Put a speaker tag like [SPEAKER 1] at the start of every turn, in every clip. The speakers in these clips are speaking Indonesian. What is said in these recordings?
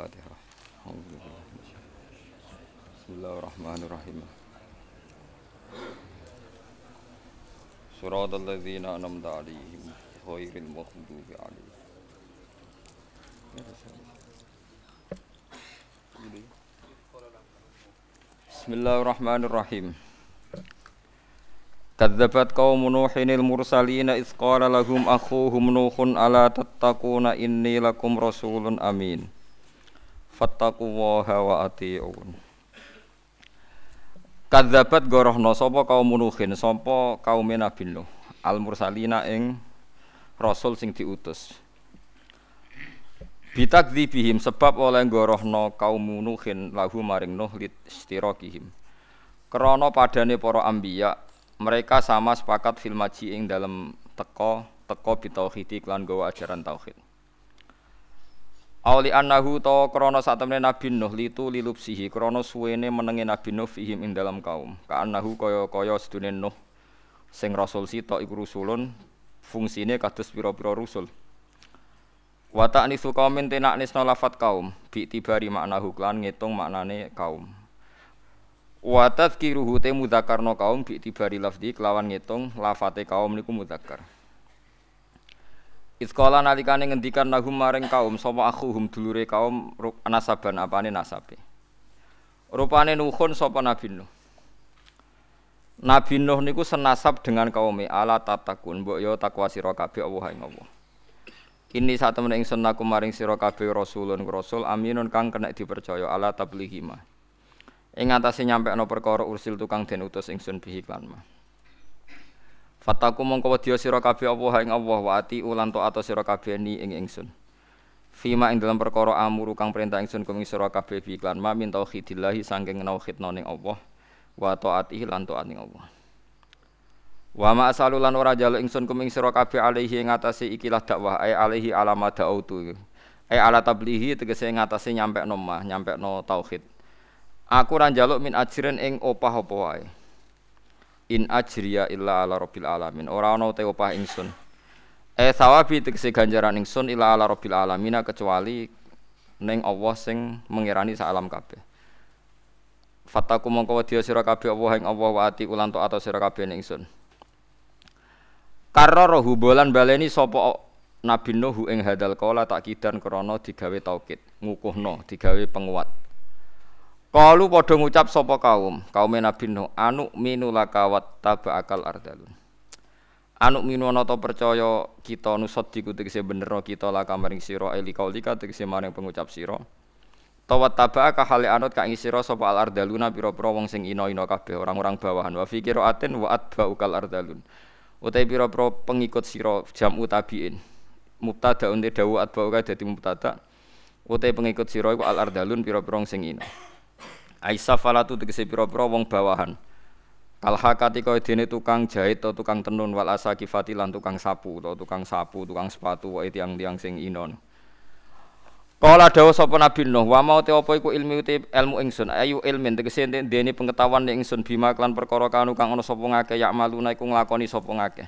[SPEAKER 1] Al-Fatihah. Bismillahirrahmanirrahim. Nuhun ala tattaquna inni lakum rasulun amin. Fattaqullaha wa ati'un. Kadzabat gorohna sapa kaum Nuhin sapa kaum Nabi Nuh al mursalina ing rasul sing diutus. Bitakdzibihim sebab oleh gorohna kaum Nuhin lahu maring Nuh lit istirokihim. Krana padane para ambiya mereka sama sepakat fil maji ing dalam teko teko bitauhidi klan gawa ajaran tauhid. Auli annahu to krana satemene Nabi Nuh litu lilupsihi krana suwene menenge Nabi Nuh fihim ing dalam kaum. Ka annahu kaya-kaya sedune Nuh sing rasul sita iku rusulun fungsine kados pira-pira rusul. Wa ta'nisu qaumin tenaknisna lafat kaum bi tibari maknahu klan ngitung maknane kaum. Wa tadzkiruhu te mudzakarna kaum bi tibari lafzi kelawan ngitung lafate kaum niku mudzakkar. Iskola nalikane ngendikan nahum maring kaum sapa akhuhum dulure kaum nasaban apane nasabe. Rupane Nuhun sapa Nabi Nuh. Nabi Nuh niku senasab dengan kaum ala tatakun mbok yo takwa sira kabeh Allah ing Allah. Ini saat temen ingsun aku maring sira kabeh rasulun rasul aminun kang kena dipercaya ala tablighi mah. Ing atase nyampekno perkara ursil tukang den utus ingsun bihi klan mah. Fataku mongko wedya sira kabeh Allah ing Allah wa ati ulan taat sira kabeh ni ing ingsun. Fima ing dalam perkara amuru kang perintah ingsun kuming sira kabeh bi iklan ma min tauhidillahi saking nauhidna ning Allah wa taatihi lan taat ning Allah. Wa ma asalu lan ora jalu ingsun kuming sira kabeh alaihi ing atase ikilah dakwah ai alaihi alama da'utu. Ai ala tablihi tegese ing atase nyampe nomah, nyampe no tauhid. Aku ora njaluk min ajrin ing opah apa wae. In ajriya illa ala rabbil alamin. Ora ana te opah ingsun. Eh sawabi tegese ganjaran ingsun illa ala rabbil alamin kecuali ning Allah sing mengirani sak alam kabeh. Fataku mongko wedya sira kabeh Allah ing Allah wa ati ulan taat sira kabeh ning ingsun. Karro hubolan baleni sapa Nabi Nuh ing hadal kala takidan krana digawe taukid, ngukuhno, digawe penguat. Kalu padha ngucap sapa kaum, kaum Nabi Nuh, anu minu lakawat tabaakal ardalun. Anu minu ana ta percaya kita nusot diku tegese bener kita laka maring sira eli kaulika tegese maring pengucap sira. Tawat tabaaka hale anut ka ing sira sapa al ardaluna pira-pira wong sing ina-ina kabeh orang-orang bawahan wa fikira aten wa atbaukal ardalun. Utai pira-pira pengikut sira jamu tabiin. Mubtada unte dawu atbauka dadi mubtada. Utai pengikut sira iku al ardalun pira-pira sing ina. Aisyah falatu tegese pira-pira wong bawahan. Kalhakati kaya dene tukang jahit atau tukang tenun wal asakifati lan tukang sapu atau tukang sapu, tukang sepatu wae tiang-tiang sing inon. Kala dawuh sapa Nabi Nuh, wa mau te apa iku ilmu te ilmu ingsun, ayu ilmin tegese dene pengetahuan ning ingsun bima klan perkara kanu kang ana sapa yak maluna iku nglakoni sapa ngake.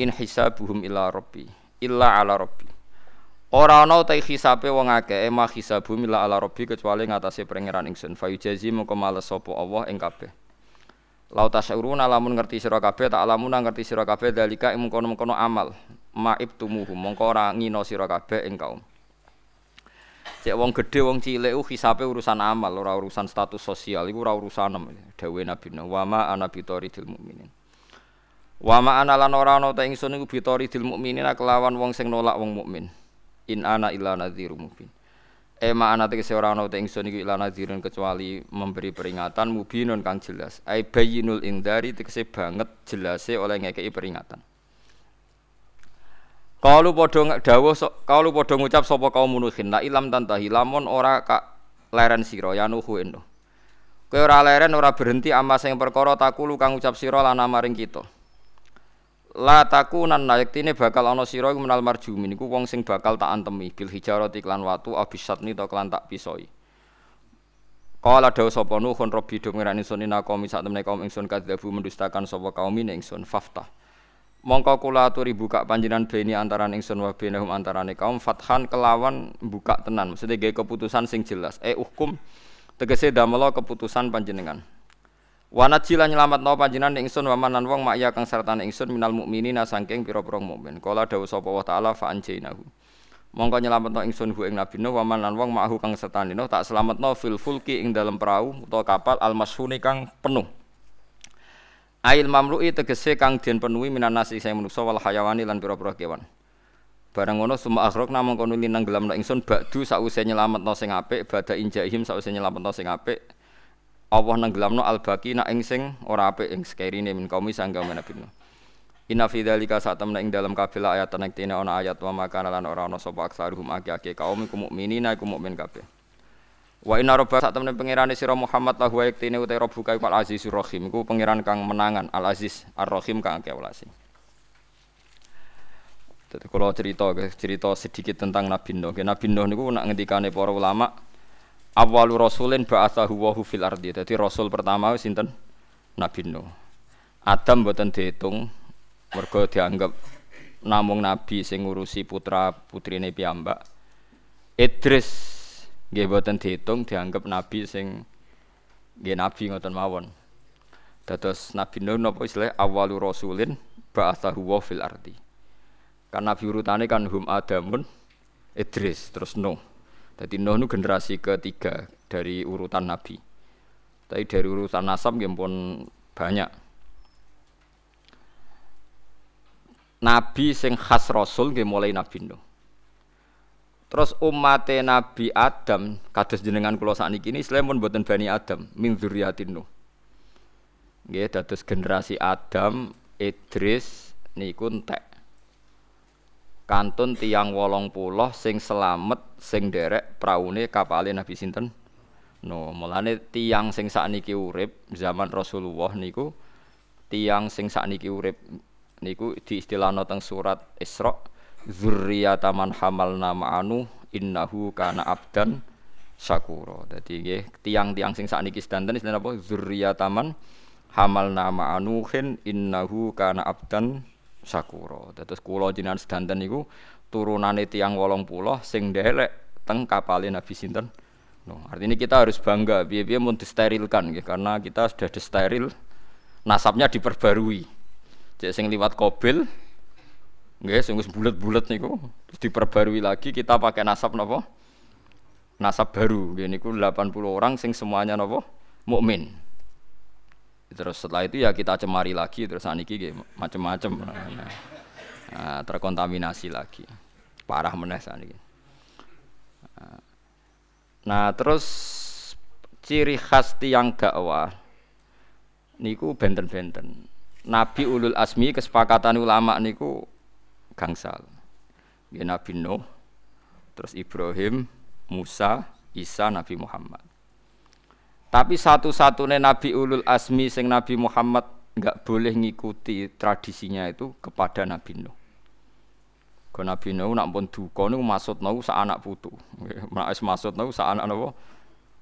[SPEAKER 1] In hisabuhum illa rabbi, illa ala rabbi. Ora ana ta hisabe wong akeh ema hisabu mila ala rabbi kecuali ngatasé pangeran ingsun fa yujazi mongko males sapa Allah ing kabeh. Lau tasyuruna lamun ngerti sira kabeh tak lamun ngerti sira kabeh dalika ing mengkono-mengkono amal maib tumuhu mongko ora ngino sira kabeh ing kaum. Cek wong gedhe wong cilik ku hisabe urusan amal ora urusan status sosial iku ora urusan dawuhe Nabi wa ma ana bitoridil mukminin. Wa ma ana lan ora ana ta ingsun iku bitoridil mukminin kelawan wong sing nolak wong mukmin in ana illa nadhirum mubin. Ema ana tegese ora ana ingsun iki illa nadhirun kecuali memberi peringatan mubinun kang jelas. Ai bayyinul indari tegese banget jelase oleh ngekeki peringatan. Kalu padha dawuh kalu padha ngucap sapa kaum munuhin la ilam tantahi lamun ora kak leren sira ya nuhu endo. Kowe ora leren ora berhenti ama sing perkara takulu kang ngucap sira lan maring kita La takunan yaktine bakal ana sira iku menal marjumin iku wong sing bakal tak antemi bil hijarati klan watu abisatni to klan tak pisoi. Kala dawu sapa nuhun rabbi do ngiran ingsun ina kaum sak temene kaum ingsun kadzabu mendustakan sapa kaum ingsun faftah. Mongko kula aturi buka panjenengan beni antaran ingsun wa bainahum antarane kaum fathan kelawan buka tenan. Maksudnya gawe keputusan sing jelas. Eh hukum tegese damela keputusan panjenengan. Wanat jila nyelamat no panjenengan ingsun wa manan wong makya kang sertane ingsun minal mukminina saking pira-pira mukmin. Kala dawuh sapa wa taala fa anjainahu. Mongko nyelametno ingsun hu ing Nabi Nuh wa manan wong ma'hu kang sertane Nuh tak selametno fil fulki ing dalem perahu utawa kapal al masfuni kang penuh. Ail mamlu'i tegese kang den penuhi minan nasi saya manusa wal hayawani lan pira-pira kewan. Barang ngono suma akhrok namung kono linenggelamno ingsun ba'du sause nyelametno sing apik bada injahim sause nyelametno sing apik. Allah nenggelamno al baqi nak ing sing ora apik ing sekerine min kaum sangga Nabi Nuh. Inna fi dzalika satamna ing dalam kafilah ayat nek tene ana ayat wa maka lan ora ana sapa aksaruhum akeh-akeh kaum iku mukminina iku mukmin kabeh. Wa inna robba sak temene pangerane sira Muhammad lahu yaktine uta rabbuka al azizur rahim iku pangeran kang menangan al aziz ar rahim kang akeh welase. Dadi kula cerita cerita sedikit tentang Nabi Nuh. Nabi Nuh niku nak ngendikane para ulama awalu rasulin ba'athahu wa fil ardi. Dadi rasul pertama sinten? Nabi Nuh. Adam mboten diitung mergo dianggap namung nabi sing ngurusi putra putrine piyambak. Idris nggih boten diitung dianggap nabi sing nggih nabi ngoten mawon. Dados Nabi Nuh napa istilah awalu rasulin ba'atsahu wa fil ardi. Kan nabi urutane kan hum Adamun Idris terus Nuh. Jadi Nuh itu generasi ketiga dari urutan nabi. Tapi dari urutan nasab nggih pun banyak. Nabi sing khas rasul nggih mulai Nabi Nuh. Terus umat Nabi Adam kados jenengan kula sakniki ini selamun boten Bani Adam min dzurriyyatin Nuh. Nggih dados generasi Adam, Idris niku entek. Kantun tiang wolong puluh sing selamet sing derek praune kapale Nabi sinten? No, mulane tiang sing sakniki urip zaman Rasulullah niku tiang sing sakniki urip niku diistilahno teng surat Isra zurriyata man hamalna ma'anu innahu kana abdan syakura. Dadi nggih tiang-tiang sing sakniki sedanten istilah apa zurriyata man hamalna ma'anuhin innahu kana abdan syakura. Dados kula jenengan sedanten niku turunane tiang 80 sing ndelek teng kapale Nabi sinten? No, artinya kita harus bangga, biaya-biaya mau disterilkan, ya, karena kita sudah disteril, nasabnya diperbarui. Jadi sing liwat kobil, sing wis bulet-bulet niku terus diperbarui lagi kita pakai nasab napa? Nasab baru. Nggih niku 80 orang sing semuanya napa? Mukmin. Terus setelah itu ya kita cemari lagi terus nggih macam-macam. Nah, nah, terkontaminasi lagi. Parah meneh saniki. Nah, terus ciri khas tiang dakwah niku benten-benten. Nabi ulul asmi kesepakatan ulama niku gangsal. Ya Nabi Nuh, terus Ibrahim, Musa, Isa, Nabi Muhammad. Tapi satu-satunya Nabi Ulul Asmi sing Nabi Muhammad nggak boleh ngikuti tradisinya itu kepada Nabi Nuh. Kalau Nabi Nuh nak pun duka niku maksud Nuh sa anak putu. Nek maksud Nuh sa anak napa?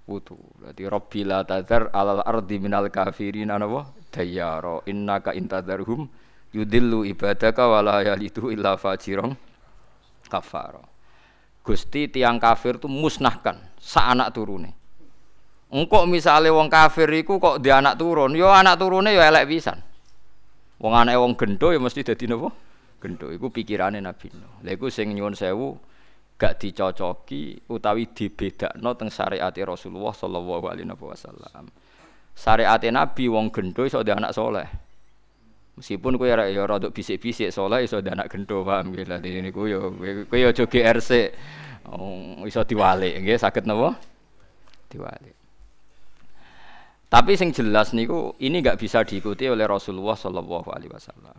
[SPEAKER 1] Putu. Berarti Rabbi la tadzar alal ardi minal kafirin napa? Dayyara innaka intadarhum yudillu ibadaka wala yalidu illa fajirong kafaro. Gusti tiang kafir itu musnahkan sa anak turune. Engkok misalnya wong kafir iku kok di anak turun, yo anak turune yo elek pisan. Wong anak wong gendo ya mesti dadi napa? Gendo iku pikirane Nabi Nuh. Lha iku sing nyuwun sewu gak dicocoki utawi dibedakno teng syariat Rasulullah sallallahu alaihi wasallam. Syariat Nabi wong gendo iso di anak soleh. Meskipun kowe ora ya rada bisik-bisik saleh iso anak gento paham nggih. Lah niku ya kowe aja GRC. Oh, iso diwalik nggih saged napa? Diwalik. Tapi sing jelas niku ini nggak bisa diikuti oleh Rasulullah Shallallahu Alaihi Wasallam.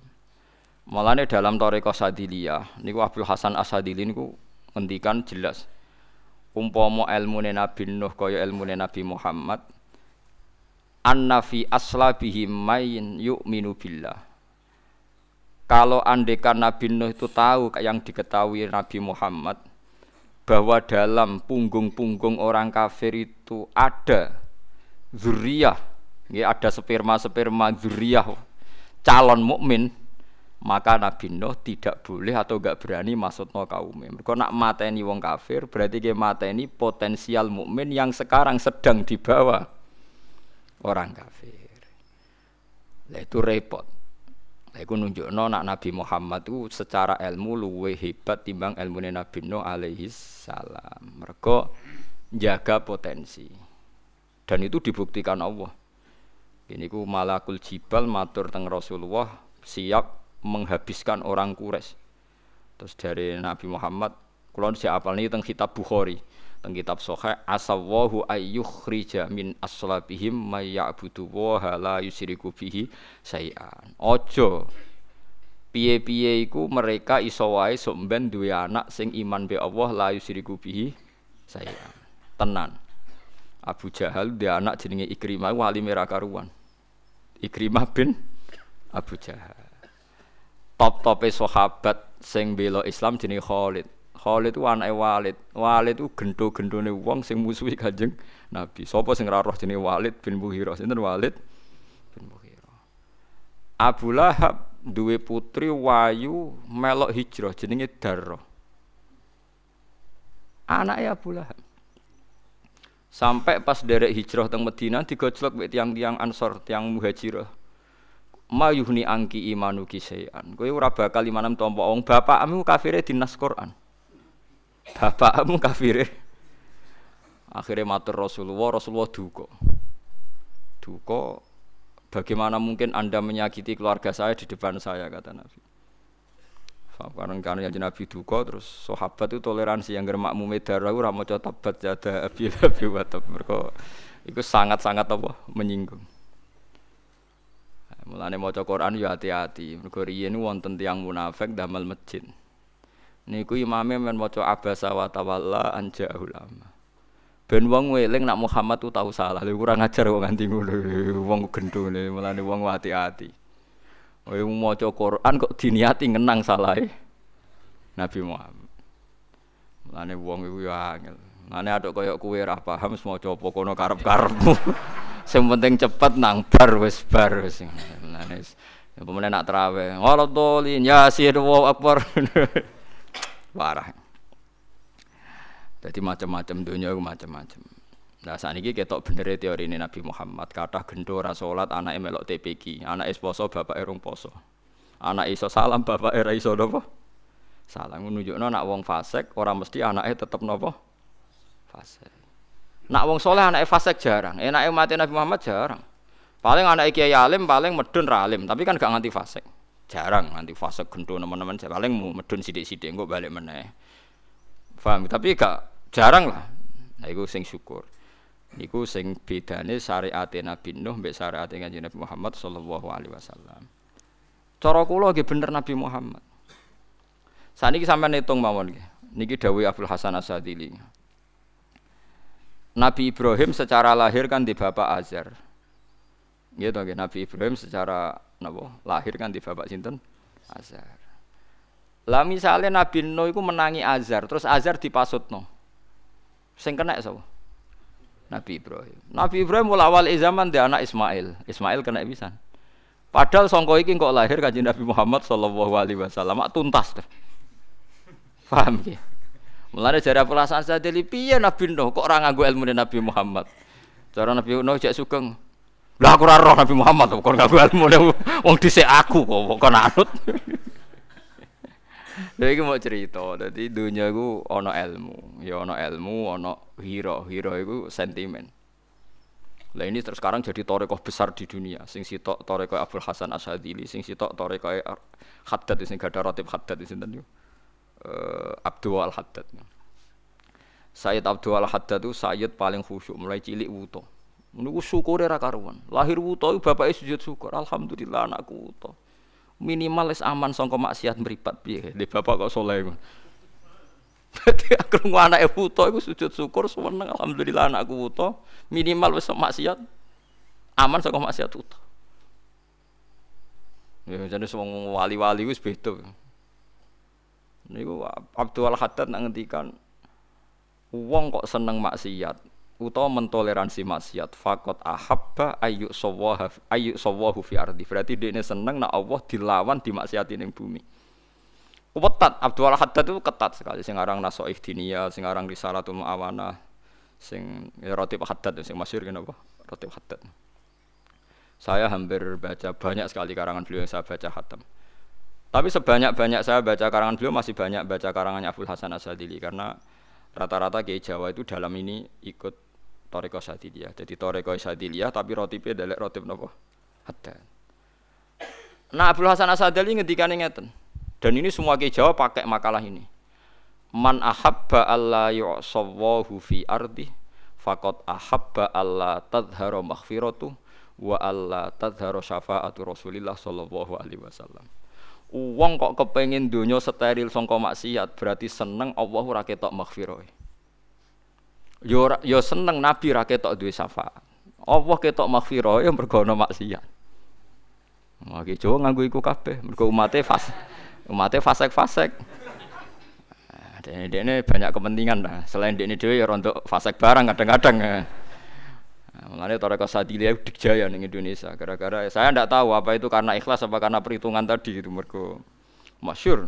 [SPEAKER 1] Malahnya dalam Toriko Sadiliyah, niku Abdul Hasan Asadili niku ngendikan jelas. Umpama ilmu Nabi Nuh kaya ilmu Nabi Muhammad, anna fi aslabihim mayin yu'minu billah kalau andekan Nabi Nuh itu tahu yang diketahui Nabi Muhammad bahwa dalam punggung-punggung orang kafir itu ada zuriyah, ya ada sperma-sperma zuriyah calon mukmin, maka Nabi Nuh tidak boleh atau enggak berani maksudno kaumnya. Mereka nak mateni wong kafir berarti dia mateni potensial mukmin yang sekarang sedang dibawa orang kafir. Nah, itu repot. Itu nunjukno nak Nabi Muhammad itu secara ilmu luwe hebat timbang ilmu Nabi Nuh alaihi salam. Mereka jaga potensi. Dan itu dibuktikan Allah. Ini ku malakul jibal matur teng Rasulullah siap menghabiskan orang Quraisy. Terus dari Nabi Muhammad, kulon si apal ini tentang kitab Bukhari, tentang kitab Sahih, asawahu ayyukhrija min aslabihim may ya'budu wa la yusriku bihi sayan. Ojo piye-piye iku mereka iso wae sok ben duwe anak sing iman be Allah la yusriku bihi sayan. Tenan. Abu Jahal dia anak jenenge Ikrimah wali merah karuan. Ikrimah bin Abu Jahal top-tope sahabat sing bela Islam jenenge Khalid. Khalid itu anake Walid. Walid itu gendo-gendone wong sing musuhi Kanjeng Nabi. Sapa sing ora roh jenenge Walid bin Mughirah? Sinten Walid bin Mughirah. Abu Lahab duwe putri wayu melok hijrah jenenge Darrah. Anaknya Abu Lahab. Sampai pas derek hijrah teng Madinah digojlok mek tiang-tiang Ansor, tiang Muhajirah mayuhni angki imanu kisayan. Kowe ora bakal imanem tompo wong bapakmu kafire dinas Quran. Bapakmu kafire. Akhirnya matur Rasulullah, Rasulullah duka. Duka bagaimana mungkin Anda menyakiti keluarga saya di depan saya kata Nabi. Karena karena yang Nabi duka terus sahabat itu toleransi yang germakmu medar aku ramu tabat jada abi abi watab mereka itu sangat sangat apa menyinggung. Mulane maca Quran ya hati-hati. Mergo riyen wonten tiyang munafik damel masjid. Niku imame men maca abasa wa tawalla anja ulama. Ben wong weling nak Muhammad tu tahu salah. Lha kurang ajar kok nganti ngono. Wong gendone mulane wong hati-hati. Kowe maca Quran kok diniati ngenang salahe Nabi Muhammad. Mulane wong iku ya angel. Mulane aduk koyo kowe ora paham maca apa kono karep-karepmu. Sing penting cepet nang bar wis bar wis. Mulane ya pemene nak trawe. Waladolin yasin wa akbar. Parah. Jadi macam-macam dunia macam-macam. Nah saat ini ketok bener teori ini Nabi Muhammad kata gendo salat anak melok TPG, anak es poso bapak erung poso, anak iso salam bapak era iso nopo salam menunjukno nak wong fasek orang mesti anaknya tetap nopo fasek. Nak wong soleh anak fasek jarang, enak mati Nabi Muhammad jarang. Paling anak kiai alim paling medun ralim, tapi kan gak nganti fasek. Jarang nganti fasek gendo teman-teman, paling mau medun sidik-sidik kok balik meneh. Paham? Tapi gak jarang lah. Nah itu sing syukur. Niku sing bedane syariat Nabi Nuh mbek syariat Kanjeng Nabi Muhammad sallallahu alaihi wasallam. Cara kula nggih bener Nabi Muhammad. Saniki sampean hitung mawon nggih. Niki dawuh Abdul Hasan Asadili. Nabi Ibrahim secara lahir kan di bapak Azar. Gitu kan Nabi Ibrahim secara napa lahir kan di bapak sinten Azar. Lah misalnya Nabi Nuh itu menangi Azar, terus Azar dipasutno. Sing kena sapa? Nabi Ibrahim. Nabi Ibrahim mulai awal zaman dia anak Ismail. Ismail kena bisa. Padahal songko iki kok lahir kanjeng Nabi Muhammad sallallahu alaihi wasallam tuntas. Paham ya? Mulane jare pulasan sadeli piye Nabi Nuh kok ora nganggo ilmu Nabi Muhammad. Cara Nabi Nuh cek sugeng. Lah aku roh Nabi Muhammad kok nganggo ilmu wong dhisik aku kok kok anut. Lha iki mau cerita, dadi dunia iku ana ilmu, ya ana ilmu, ana hiro, hiro iku sentimen. Lah ini terus sekarang jadi torekoh besar di dunia. Sing sitok torekoh Abdul Hasan Asadili, sing sitok torekoh Haddad, sing gak ada rotib Haddad di sini uh, Abdul Haddad. Sayyid Abdul Haddad itu Sayyid paling khusyuk mulai cilik wuto. Menunggu syukur ra karuan. Lahir wuto bapaknya sujud syukur. Alhamdulillah anakku wuto. Minimal es aman sangka maksiat meripat piye. Di bapak kok soleh. Jadi aku anak wuto iku sujud syukur seneng alhamdulillah anakku wuto. Minimal wis maksiat aman sangka maksiat wuto. Ya jadi semua wali-wali wis beda. Niku Abdul Haddad nak ngendikan wong kok seneng maksiat, utawa mentoleransi maksiat fakot ahabba ayu sawaha ayu sawahu fi ardi. Berarti dia ini seneng nak Allah dilawan di maksiat ning bumi. Ketat. Abdul Haddad itu ketat sekali. Sing aran nasoih dinia sing aran risalatul muawana sing ya rotib Haddad sing masyhur kenapa rotib Haddad. Saya hampir baca banyak sekali karangan beliau yang saya baca hatam tapi sebanyak-banyak saya baca karangan beliau masih banyak baca karangannya Abdul Hasan Asadili karena rata-rata Kiai Jawa itu dalam ini ikut Toreko Sadiliyah. Jadi Toreko Sadiliyah tapi rotipe dalek rotip nopo Hatta. Nah Abdul Hasan Asadili ngendikane ngeten. Dan ini semua Kiai Jawa pakai makalah ini. Man ahabba alla yu'sawahu fi ardi faqad ahabba alla tadhharu maghfiratu wa alla tadhharu syafaatu Rasulillah sallallahu alaihi wasallam. Uang kok kepengen dunia steril songko maksiat berarti seneng Allah ora ketok maghfirah. Yo yo seneng Nabi ora ketok duwe syafaat. Allah ketok maghfirah yang bergono maksiat. Magi Jawa nganggo iku kabeh mergo umate fas. Umate fasek-fasek. Dene dene banyak kepentingan lah. Selain dene dhewe ya rontok fasek barang kadang-kadang. Mengenai Toreko Sadiliyah dikjaya di Indonesia. Gara-gara saya tidak tahu apa itu karena ikhlas apa karena perhitungan tadi itu mereka masyur.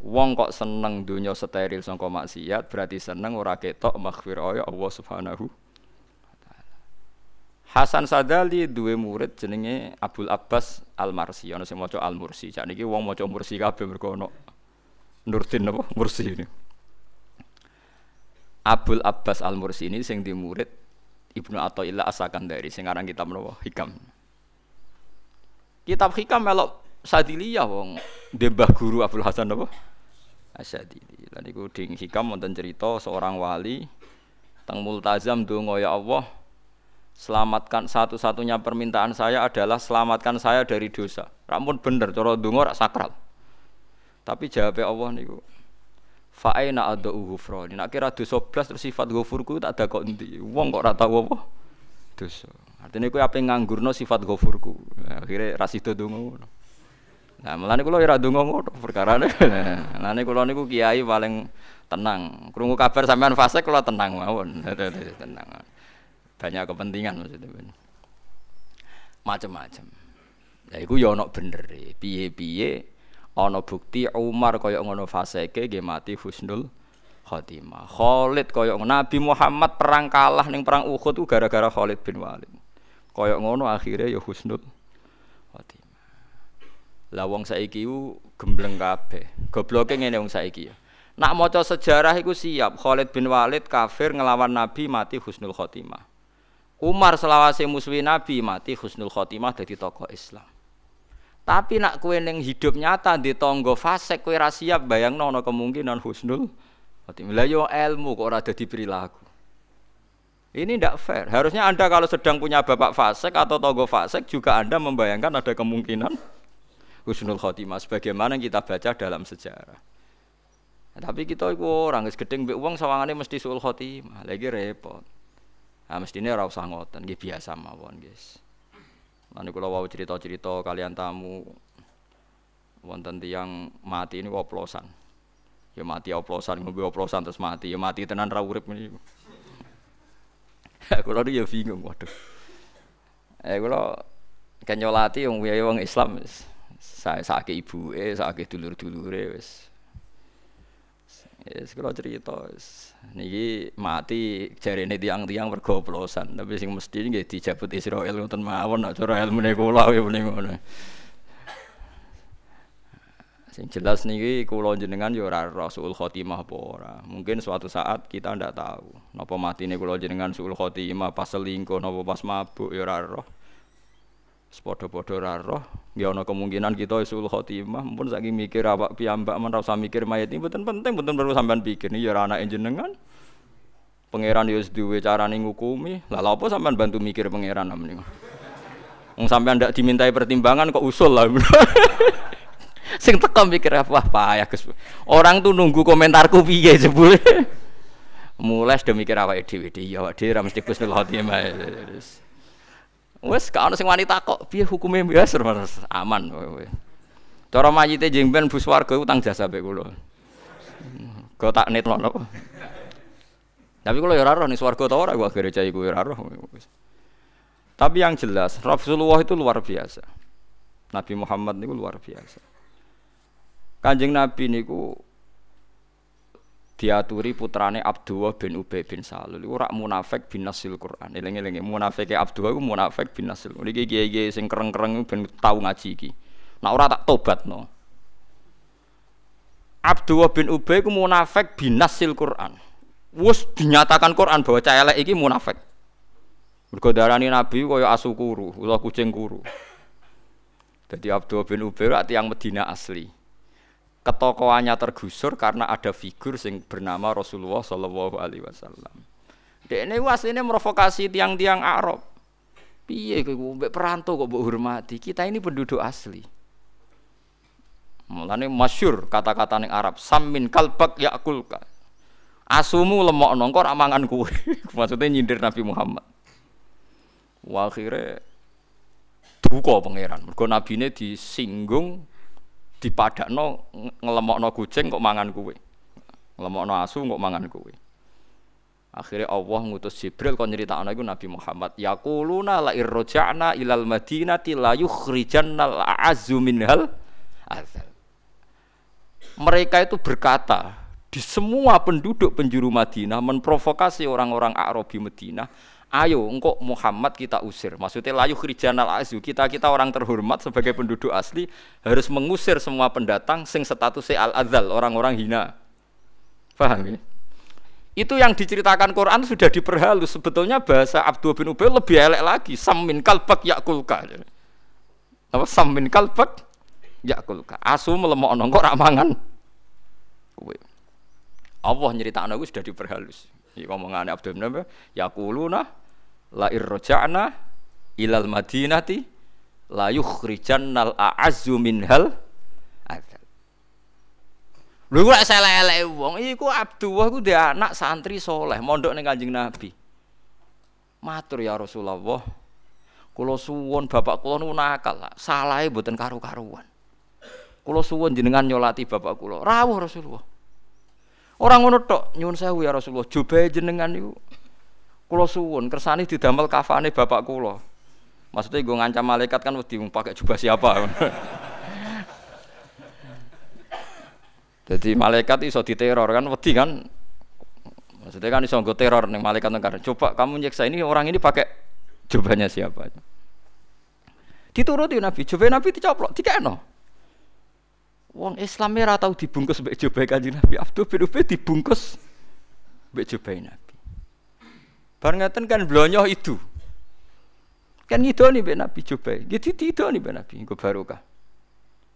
[SPEAKER 1] Wong kok seneng dunia steril sangka maksiat berarti seneng ora ketok maghfirah Allah Subhanahu Hasan Sadali duwe murid jenenge Abdul Abbas Al Marsi ana sing maca Al Mursi. Sak niki wong maca Mursi kabeh mergo ana Nurdin apa Mursi ini. Abdul Abbas Al Mursi ini sing di murid Ibnu Athaillah asakan dari sing aran kitab menapa Hikam. Kitab Hikam melok Sadiliyah wong dembah guru Abdul Hasan apa? Asyadili. Lan iku ding Hikam wonten cerita seorang wali teng multazam donga ya Allah selamatkan satu-satunya permintaan saya adalah selamatkan saya dari dosa. Rampun bener cara donga rak sakral. Tapi jawabnya Allah niku Fa'aina ada ghufrani. Nak kira dosa blas terus sifat ghafurku tak ada kok endi. Wong kok ora tau apa? Dosa. Artinya kowe ape nganggurno sifat ghafurku. Akhire ra sida donga ngono. Nah, mulane kula ora donga ngono perkara Mulane kula niku kiai paling tenang. Krungu kabar sampean fase kula tenang mawon. tenang. Banyak kepentingan maksudnya. Macam-macam. Lah iku ya ono bener. Piye-piye ana bukti Umar kaya ngono faseke nggih mati husnul khotimah. Khalid kaya Nabi Muhammad perang kalah ning perang Uhud ku gara-gara Khalid bin Walid. Kaya ngono akhirnya ya husnul khotimah. Lah wong saiki ku gembleng kabeh. Gobloke ngene wong saiki ya. Nak maca sejarah iku siap Khalid bin Walid kafir ngelawan Nabi mati husnul khotimah. Umar selawase musuhi Nabi mati husnul khotimah dadi tokoh Islam. Tapi nak kue neng hidup nyata di tonggo fase kue siap bayang nono kemungkinan husnul khotimah. yo ilmu kok ora di perilaku. Ini tidak fair. Harusnya Anda kalau sedang punya bapak fasek atau tonggo fasek juga Anda membayangkan ada kemungkinan husnul khotimah sebagaimana kita baca dalam sejarah. Nah, tapi kita itu orang wis gedeng mbek wong sawangane mesti sul khotimah, lagi repot. Nah, mestine ora usah ngoten, nggih biasa mawon, guys. Nanti kalau mau cerita-cerita kalian tamu wonten tiang mati ini oplosan. Ya mati oplosan, ngombe oplosan terus mati. Ya mati tenan ra urip. Kalau dia ya bingung, waduh. Eh kalau kenyolati yang punya wong Islam, saya sakit ibu, eh sakit dulur dulur wis Yes, kalau cerita, niki mati jari ini tiang-tiang bergoplosan, tapi sing mesti ini dijabut Israel ngoten mawon, nak cara ilmu kula ya muni ngono. Sing jelas niki kula jenengan ya ora Rasul Khotimah apa ora. Mungkin suatu saat kita ndak tahu. Napa matine kula jenengan Rasul Khotimah pas selingkuh napa pas mabuk ya ora roh. Sepodo-podo roh, ya ana kemungkinan kita isul khotimah, pun saking mikir awak piyambak men ora mikir mayat ini mboten penting, mboten perlu sampean pikir. Ini ya anake jenengan. Pangeran ya wis duwe carane ngukumi. Lah lha apa sampean bantu mikir pangeran namanya. Wong sampean ndak dimintai pertimbangan kok usul lah. Sing teko mikir apa ya Gus. Orang tuh nunggu komentarku piye jebule. Mulai sudah mikir awake dhewe dhewe ya awake dhewe mesti khotimah. Wes gak ono sing wani takok piye hukume biasa aman kowe. Cara mayite jengben bus warga utang jasa mek kula. Go tak netno napa. Tapi kalau ya ora nih swarga ta ora gua cah iku ya ora Tapi yang jelas Rasulullah itu luar biasa. Nabi Muhammad niku luar biasa. Kanjeng Nabi niku diaturi putrane Abdullah bin Ubay bin Salul ora munafik bin nasil Quran. Eling-eling munafike Abdullah iku munafik bin nasil. Niki kiai-kiai sing kereng-kereng ben tau ngaji iki. Nak ora tak tobatno. Abdullah bin Ubay ku munafik bin nasil Quran. Wus dinyatakan Quran bahwa cah elek iki munafik. Mergo darani Nabi kaya asu kuru, utawa kucing kuru. Jadi Abdullah bin Ubay yang Medina asli. Ketokohannya tergusur karena ada figur sing bernama Rasulullah Shallallahu Alaihi Wasallam. Dia ini aslinya merovokasi tiang-tiang Arab. Piye kowe perantau kok mbok hormati? Kita ini penduduk asli. Mulane masyur kata-kata ning Arab, samin kalbak yakulka. Asumu lemok nongkor amangan kue. Maksudnya nyindir Nabi Muhammad. Wah akhirnya duka pangeran. Mergo nabine disinggung dipadakno ngelemokno kucing kok mangan kue. Ngelemokno asu kok mangan kue. Akhirnya Allah ngutus Jibril kau nyerita iku Nabi Muhammad. Yaquluna la irroja'na ilal madinati la yukhrijanna al-a'azzu minhal azal mereka itu berkata di semua penduduk penjuru Madinah memprovokasi orang-orang Arabi Madinah ayo engkau Muhammad kita usir. Maksudnya layu khrijanal azu kita kita orang terhormat sebagai penduduk asli harus mengusir semua pendatang sing statusnya al azal orang-orang hina. Paham ya? Itu yang diceritakan Quran sudah diperhalus. Sebetulnya bahasa Abdul bin Ubay lebih elek lagi. Samin kalbak yakulka. Apa? Samin kalbak yakulka. Asu melemok nongkok ramangan. Allah nyeritakno iku sudah diperhalus. Iki omongane Abdul bin Abi, yaquluna la irja'na ilal madinati la yukhrijannal a'azzu minhal adzal. Lho kok elek-elek wong iku Abdullah iku dia anak santri soleh mondok ning Kanjeng Nabi. Matur ya Rasulullah. Kula suwun bapak kula nu nakal, salahe mboten karu-karuan. Kula suwun jenengan nyolati bapak kula. Rawuh Rasulullah. Orang ngono tok, nyuwun sewu ya Rasulullah, jobahe jenengan niku kula suwun kersane didamel kafane bapak kula. Maksudnya gue ngancam malaikat kan wedi pakai jubah siapa. Jadi malaikat iso diteror kan wedi kan. Maksudnya kan iso nggo teror ning malaikat negara. Coba kamu nyeksa ini orang ini pakai jubahnya siapa. Dituruti Nabi, jubah Nabi dicoplok, dikeno. Wong Islam ora tau dibungkus mbek jobahe Kanjeng Nabi. Abdul bin Ubay dibungkus mbek jobahe Nabi. Bar ngaten kan blonyo itu. Kan ngidoni mbek Nabi jobahe. Gitu nih mbek Nabi engko barokah.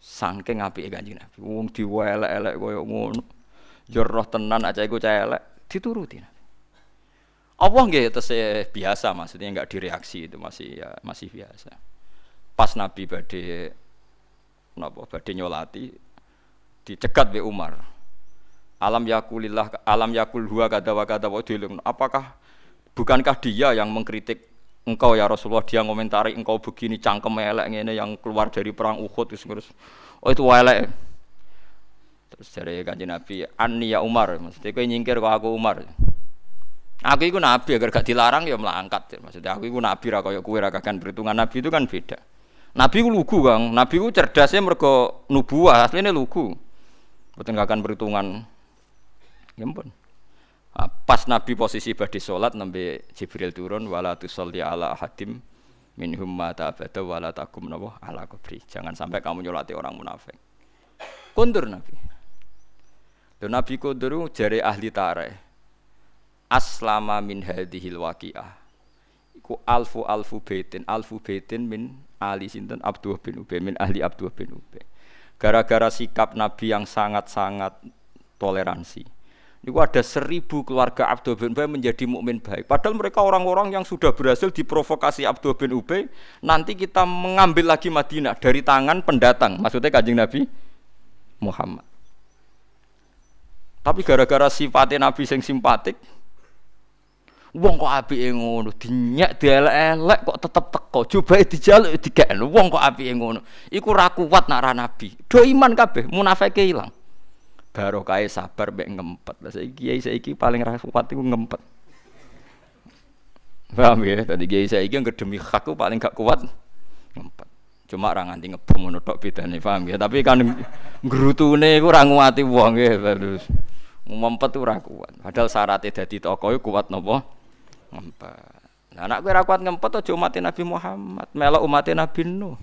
[SPEAKER 1] Saking apike Kanjeng Nabi. Wong diwelek-elek koyo ngono. Yo roh tenan aja iku celek dituruti. Allah nggih tesih biasa maksudnya enggak direaksi itu masih ya masih biasa. Pas Nabi badhe napa badhe nyolati dicegat be Umar. Alam yakulillah alam yakul huwa kata wa kata wa Apakah bukankah dia yang mengkritik engkau ya Rasulullah? Dia ngomentari engkau begini cangkem elek ngene yang keluar dari perang Uhud terus oh itu elek. Terus dari kanjeng Nabi Ani ya Umar. Maksudnya kau nyingkir kau aku Umar. Aku itu Nabi agar gak dilarang ya melangkat maksudnya aku itu Nabi ra kaya kowe ra perhitungan. Nabi itu kan beda. Nabi ku lugu Kang. Nabi ku cerdasnya mergo nubuah aslinya lugu. Mboten akan perhitungan. Ya ampun. Nah, pas Nabi posisi badhe salat nembe Jibril turun wala tusalli ala hadim minhum mata abada wala takum nawa ala kubri. Jangan sampai kamu nyolati orang munafik. Kundur Nabi. Dan Nabi kundur jari ahli tareh. Aslama min hadhil waqiah. Iku alfu alfu baitin, alfu baitin min ali sinten Abdullah bin Ubay min ahli Abdullah bin Ubay gara-gara sikap Nabi yang sangat-sangat toleransi. Itu ada seribu keluarga Abdul bin Ubay menjadi mukmin baik. Padahal mereka orang-orang yang sudah berhasil diprovokasi Abdul bin Ubay. Nanti kita mengambil lagi Madinah dari tangan pendatang. Maksudnya kanjeng Nabi Muhammad. Tapi gara-gara sifatnya Nabi yang simpatik, Wong kok apike ngono, dinyak dielek-elek kok tetep teko. Coba dijaluk digekno. Wong kok apike ngono. Iku ra kuat nak nabi. Do iman kabeh, munafike ilang. Baru kae sabar mbek ngempet. Lah saiki kiai saiki paling ra kuat iku ngempet. Paham ya? Tadi kiai saya iki demi hakku paling gak kuat ngempet. Cuma ra nganti ngebom ngono tok bedane, paham ya? Tapi kan grutune iku ora nguati wong ya terus. Ngempet ora kuat. Padahal syaratnya dadi tokoh kuat napa? Ngempet. Nah, anak kowe ra kuat ngempet aja umat Nabi Muhammad, melok umat Nabi Nuh.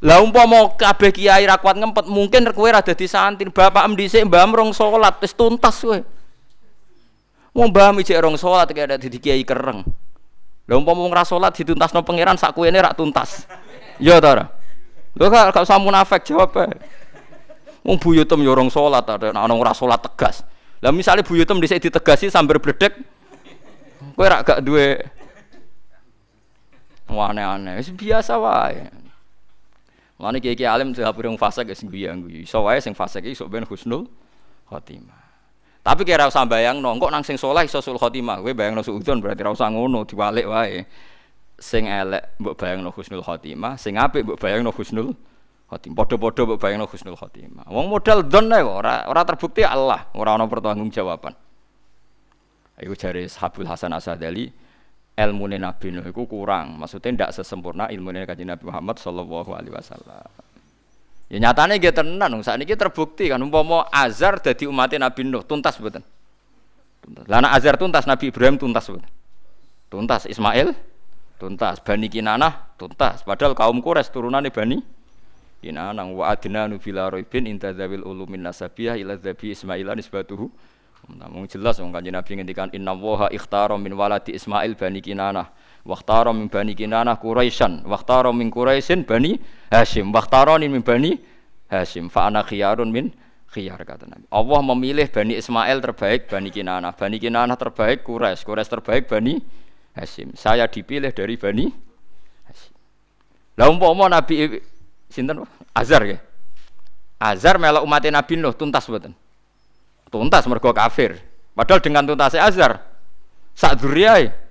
[SPEAKER 1] Lah umpama kabeh kiai ra kuat ngempet, mungkin kowe ra dadi santri. Bapak em dhisik mbah rong salat wis tuntas kowe. Mau mbah mijik rong salat kaya dadi kiai kereng. Lah umpama wong ra salat dituntasno pangeran sak kuwene rak tuntas. Ya ta ora? Lho gak gak usah munafik jawab ae. Wong buyutem yo rong salat ada ana ora salat tegas. Lah misalnya buyutem dhisik ditegasi sambil bledek kowe rak gak duwe aneh-aneh. Wis biasa wae. Mulane kiai-kiai alim tuh hapure fasik wis guyu-guyu. Iso wae sing fasik iki sok ben husnul khotimah. Tapi kira usah bayang no, kok nang sing soleh iso sul khotimah. Kowe bayang no suudon berarti ora usah ngono, diwalik wae. Sing elek mbok bayang no husnul khotimah, sing apik mbok bayang no husnul khotimah. Padha-padha mbok bayang no husnul khotimah. Wong modal don kok ora ora terbukti Allah, ora ana pertanggungjawaban. Iku jari Sahabul Hasan Asadali ilmu Nabi Nuh itu kurang, maksudnya tidak sesempurna ilmu Nabi Muhammad Sallallahu Alaihi Wasallam. Ya nyatanya gitu tenan, saat ini terbukti kan, umpama Azar jadi umat Nabi Nuh tuntas betul. Tuntas. Lana Azar tuntas, Nabi Ibrahim tuntas betul. Tuntas Ismail, tuntas Bani Kinanah, tuntas. Padahal kaum Quraisy turunan Bani Kinanah wa adna nubila roibin inta zawil ulumin nasabiyah ila zabi Ismailan nisbatuhu. Namun jelas wong kanjeng Nabi ngendikan inna waha ikhtara min waladi Ismail bani Kinanah Wakhtara min bani Kinanah Quraisyan, wakhtara min Quraisyin bani Hashim, wakhtara min bani Hashim. Fa ana khiyarun min khiyar kata Nabi. Allah memilih bani Ismail terbaik bani Kinanah, bani Kinanah terbaik Quraisy, Quraisy terbaik bani Hashim. Saya dipilih dari bani Hashim. Lah umpama Nabi sinten Azar ya. Azar melok umat Nabi Nuh tuntas mboten. Tuntas mergo kafir. Padahal dengan tuntasnya Azar sak dzurriyae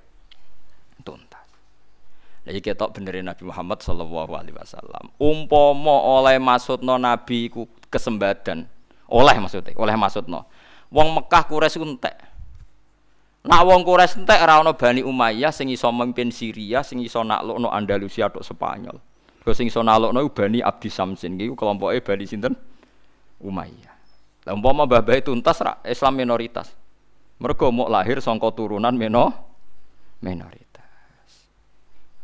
[SPEAKER 1] jadi ketok benerin Nabi Muhammad Shallallahu Alaihi Wasallam. Umpomo oleh maksudno Nabi ku kesembadan. Oleh maksudnya, oleh maksudno. Wong Mekah Quraisy entek. Nak wong Quraisy entek ora ana Bani Umayyah sing iso memimpin Syria, sing iso naklukno Andalusia tok Spanyol. Kok sing iso naklukno Bani Abdi Samsin iki kelompoke Bani sinten? Umayyah. Umpama mbah tuntas Islam minoritas. Mergo mau lahir sangka turunan meno minoritas.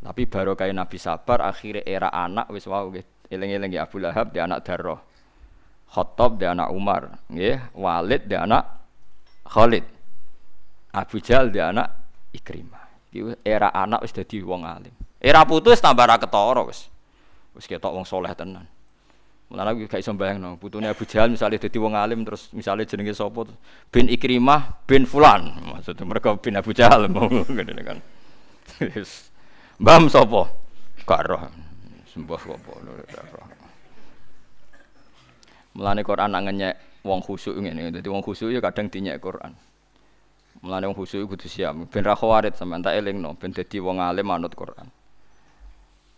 [SPEAKER 1] Tapi baru kayak Nabi sabar akhirnya era anak wis wow gitu. Eling-eling ya Abu Lahab dia anak Darroh. Khattab dia anak Umar, nggih, Walid dia anak Khalid. Abu Jahal dia anak Ikrimah. Era anak wis dadi wong alim. Era putus tambah ra ketara wis. Wis ketok wong soleh tenan. Mulane aku gak iso bayangno, putune Abu Jahal misalnya dadi wong alim terus misalnya jenenge sapa bin Ikrimah bin Fulan. Maksudnya mereka bin Abu Jahal mau ngene kan. Mbam sapa? Gak roh. Sembah sapa Mulane Quran nang ngenyek wong khusyuk ngene. Dadi wong ya kadang dinyek Quran. Mulane wong khusyuk kudu siap. Ben ra khawarit sampean tak elingno ben dadi wong alim manut Quran.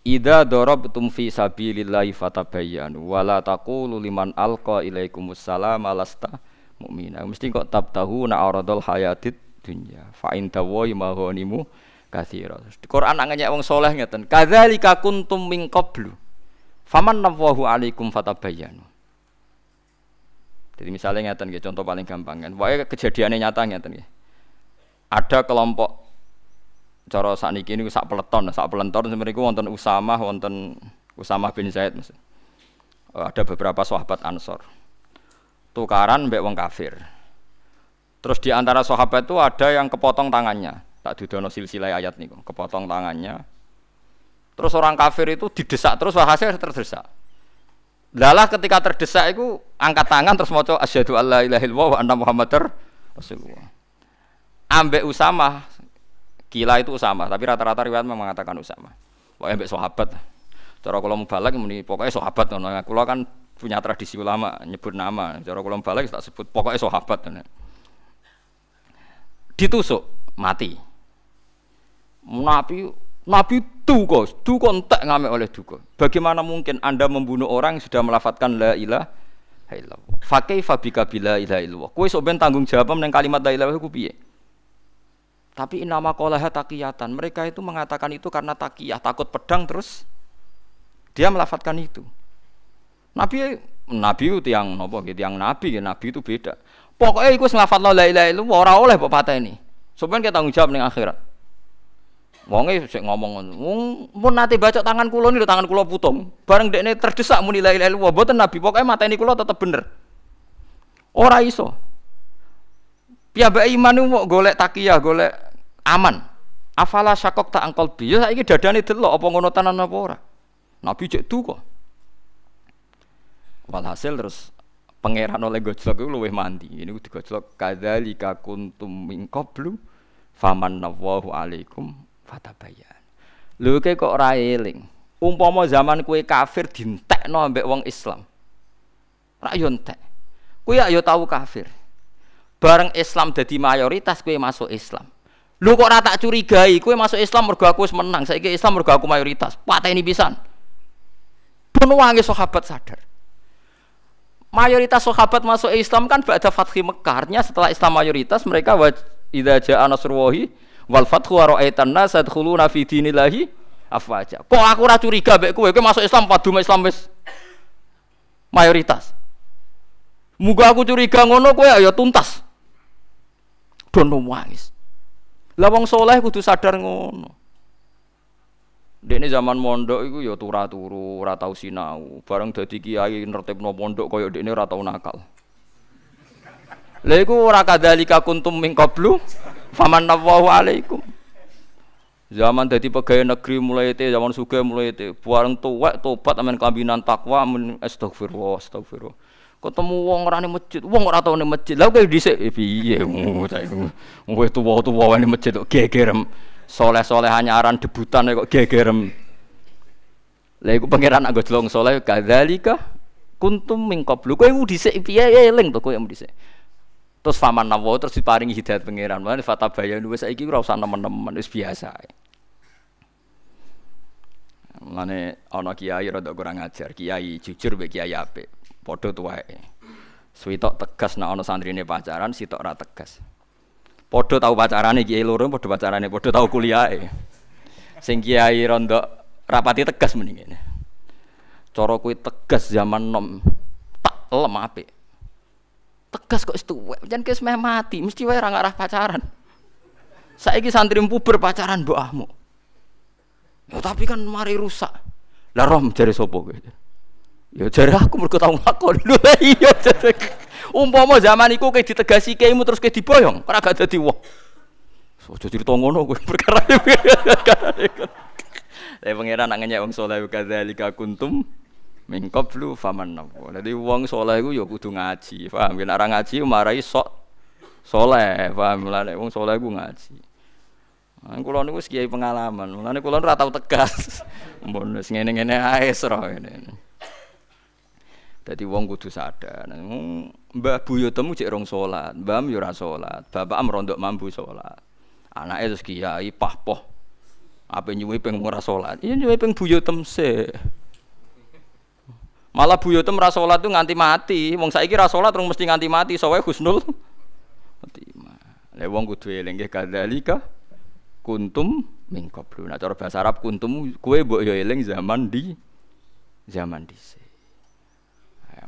[SPEAKER 1] Ida darabtum fi sabilillahi fatabayyanu wa la taqulu liman alqa ilaikumus salam alasta mu'mina. Mesti kok tabtahu na aradul hayatid dunya. Fa in tawayi mahonimu kathira. Quran nanya wong soleh ngeten. Kadzalika kuntum min qablu. Faman nawahu alaikum fatabayyanu. Jadi misalnya ngeten contoh paling gampang kan. Wae kejadiannya nyata ngeten. Ada kelompok cara sakniki niku sak peleton, sak peleton semeriku wonten Usama, wonten Usama bin Zaid maksud. Oh, ada beberapa sahabat Ansor. Tukaran mbek wong kafir. Terus di antara sahabat itu ada yang kepotong tangannya tak dudono silsilah ayat nih kepotong tangannya terus orang kafir itu didesak terus walhasil terdesak Lalah ketika terdesak itu angkat tangan terus mau coba asyhadu alla ilaha illallah wa anna muhammadar rasulullah ambek Usama kila itu Usama tapi rata-rata riwayat mengatakan Usama pokoknya ambek sahabat cara kalau mau balik muni pokoknya sahabat ngono kula kan punya tradisi ulama nyebut nama cara kalau balik tak sebut pokoknya sahabat ditusuk mati Nabi Nabi duka, duka entek ngamek oleh duka. Bagaimana mungkin Anda membunuh orang yang sudah melafatkan la ilaha illallah. Fakai fabika bila ilaha illallah. Kowe sok ben tanggung jawab meneng kalimat la ilaha ku piye? Tapi nama kolah takiyatan. Mereka itu mengatakan itu karena takiyah, takut pedang terus dia melafatkan itu. Nabi Nabi itu yang nopo gitu, yang Nabi ya Nabi itu beda. Pokoknya itu ngelafat la ilaha illallah ora oleh bapak ini. Sebenarnya kita tanggung jawab nih akhirat. Wonge sik ngomong wong pun nanti baca tangan kula niku tangan kula putung. Bareng dekne terdesak muni la ilaha illallah mboten nabi pokoke mateni kula tetep bener. Ora iso. Piyambake iman mau golek takiyah, golek aman. Afala syakok tak angkol bi. Ya saiki dadane delok apa ngono tenan apa ora. Nabi cek kok. Walhasil terus pangeran oleh gojlok itu luwih mandi. Ini udah gojlok kadzalika kuntum min qablu faman nawahu alaikum fatabayan. Lho kok ora eling. Umpama zaman kue kafir dintekno ambek wong Islam. Ra yo entek. Kowe ya tahu kafir. Bareng Islam dadi mayoritas kue masuk Islam. Lu kok ora tak curigai, kue masuk Islam mergo aku menang, saiki Islam mergo aku mayoritas. Pateni pisan. Penuh wangi sahabat sadar. Mayoritas sahabat masuk Islam kan pada Fathi Mekarnya setelah Islam mayoritas mereka idza jaa nasrullahi wal fathu wa ra'aitan nas yadkhuluna fi dinillahi afwaja. Kok aku ora curiga mbek kowe, kowe masuk Islam padu Islam wis mayoritas. Muga aku curiga ngono kowe ya tuntas. Dono wangis. Lah wong saleh kudu sadar ngono. Dene zaman mondok iku ya turu-turu, ora tau sinau. Bareng dadi kiai nertibno pondok kaya dekne ora tau nakal. Lha iku ora kadzalika kuntum min qablu faman nawahu alaikum. Zaman dadi pegawai negeri mulai itu, zaman suga mulai itu, bareng tuwek tobat amen kambinan takwa amen astagfirullah, astagfirullah. Ketemu wong ora ning masjid, wong ora tau ning masjid. Lah kowe dhisik eh, piye. Kowe tuwa-tuwa ning masjid kok gegerem. Soleh-soleh anyaran debutan kok gegerem. Lah iku pangeran anggo delong soleh kadzalika kuntum min qablu. Kowe dhisik piye eling to kowe dhisik. Terus faman nawo terus diparingi hidayat pangeran. Mulane fatabayan wis saiki ora usah nemen-nemen wis biasa. Mulane ana kiai rada kurang ajar, kiai jujur mbek kiai apik. Padha tuwae. Suwitok tegas nek ana santrine pacaran, sitok ora tegas. Padha tau pacarane kiai loro, padha pacarane, padha tau kuliahe. Sing kiai rondok rapati tegas mending ngene. Cara kuwi tegas zaman nom tak lem apik tegas kok istuwe jangan kes meh mati mesti wae ora ngarah pacaran saiki santri puber pacaran mbokmu ya tapi kan mari rusak lah rom jare sapa kowe ya jare aku mergo tau ngakon lho iya umpama zaman iku kayak ditegasi keimu terus kayak diboyong ora gak dadi wong Ojo cerita ngono kowe perkara Tapi pangeran nak ngenyek wong saleh kadzalika kuntum min qablu faman nabu. Jadi wong soleh iku ya kudu ngaji, paham? Yen ora ngaji marai sok soleh, paham? Mulane wong soleh iku ngaji. Nah, kula niku kiai pengalaman. Mulane kula ora tau tegas. Mbon wis ngene-ngene ae sira ngene. Dadi wong kudu sadar. Mbah buyutemu cek rong salat, mbam yo ora salat, bapak merondok mambu salat. Anake terus kiai pahpoh. Apa nyuwi peng ora salat. Iya nyuwi peng buyutem sik. Malah buyute ora salat tuh nganti mati. Wong saiki ra salat rung mesti nganti mati, sowe husnul khotimah. Lah wong kudu eling nggih kadzalika kuntum min qablu. Nah cara bahasa Arab kuntum kowe mbok yo eling zaman di zaman dhisik.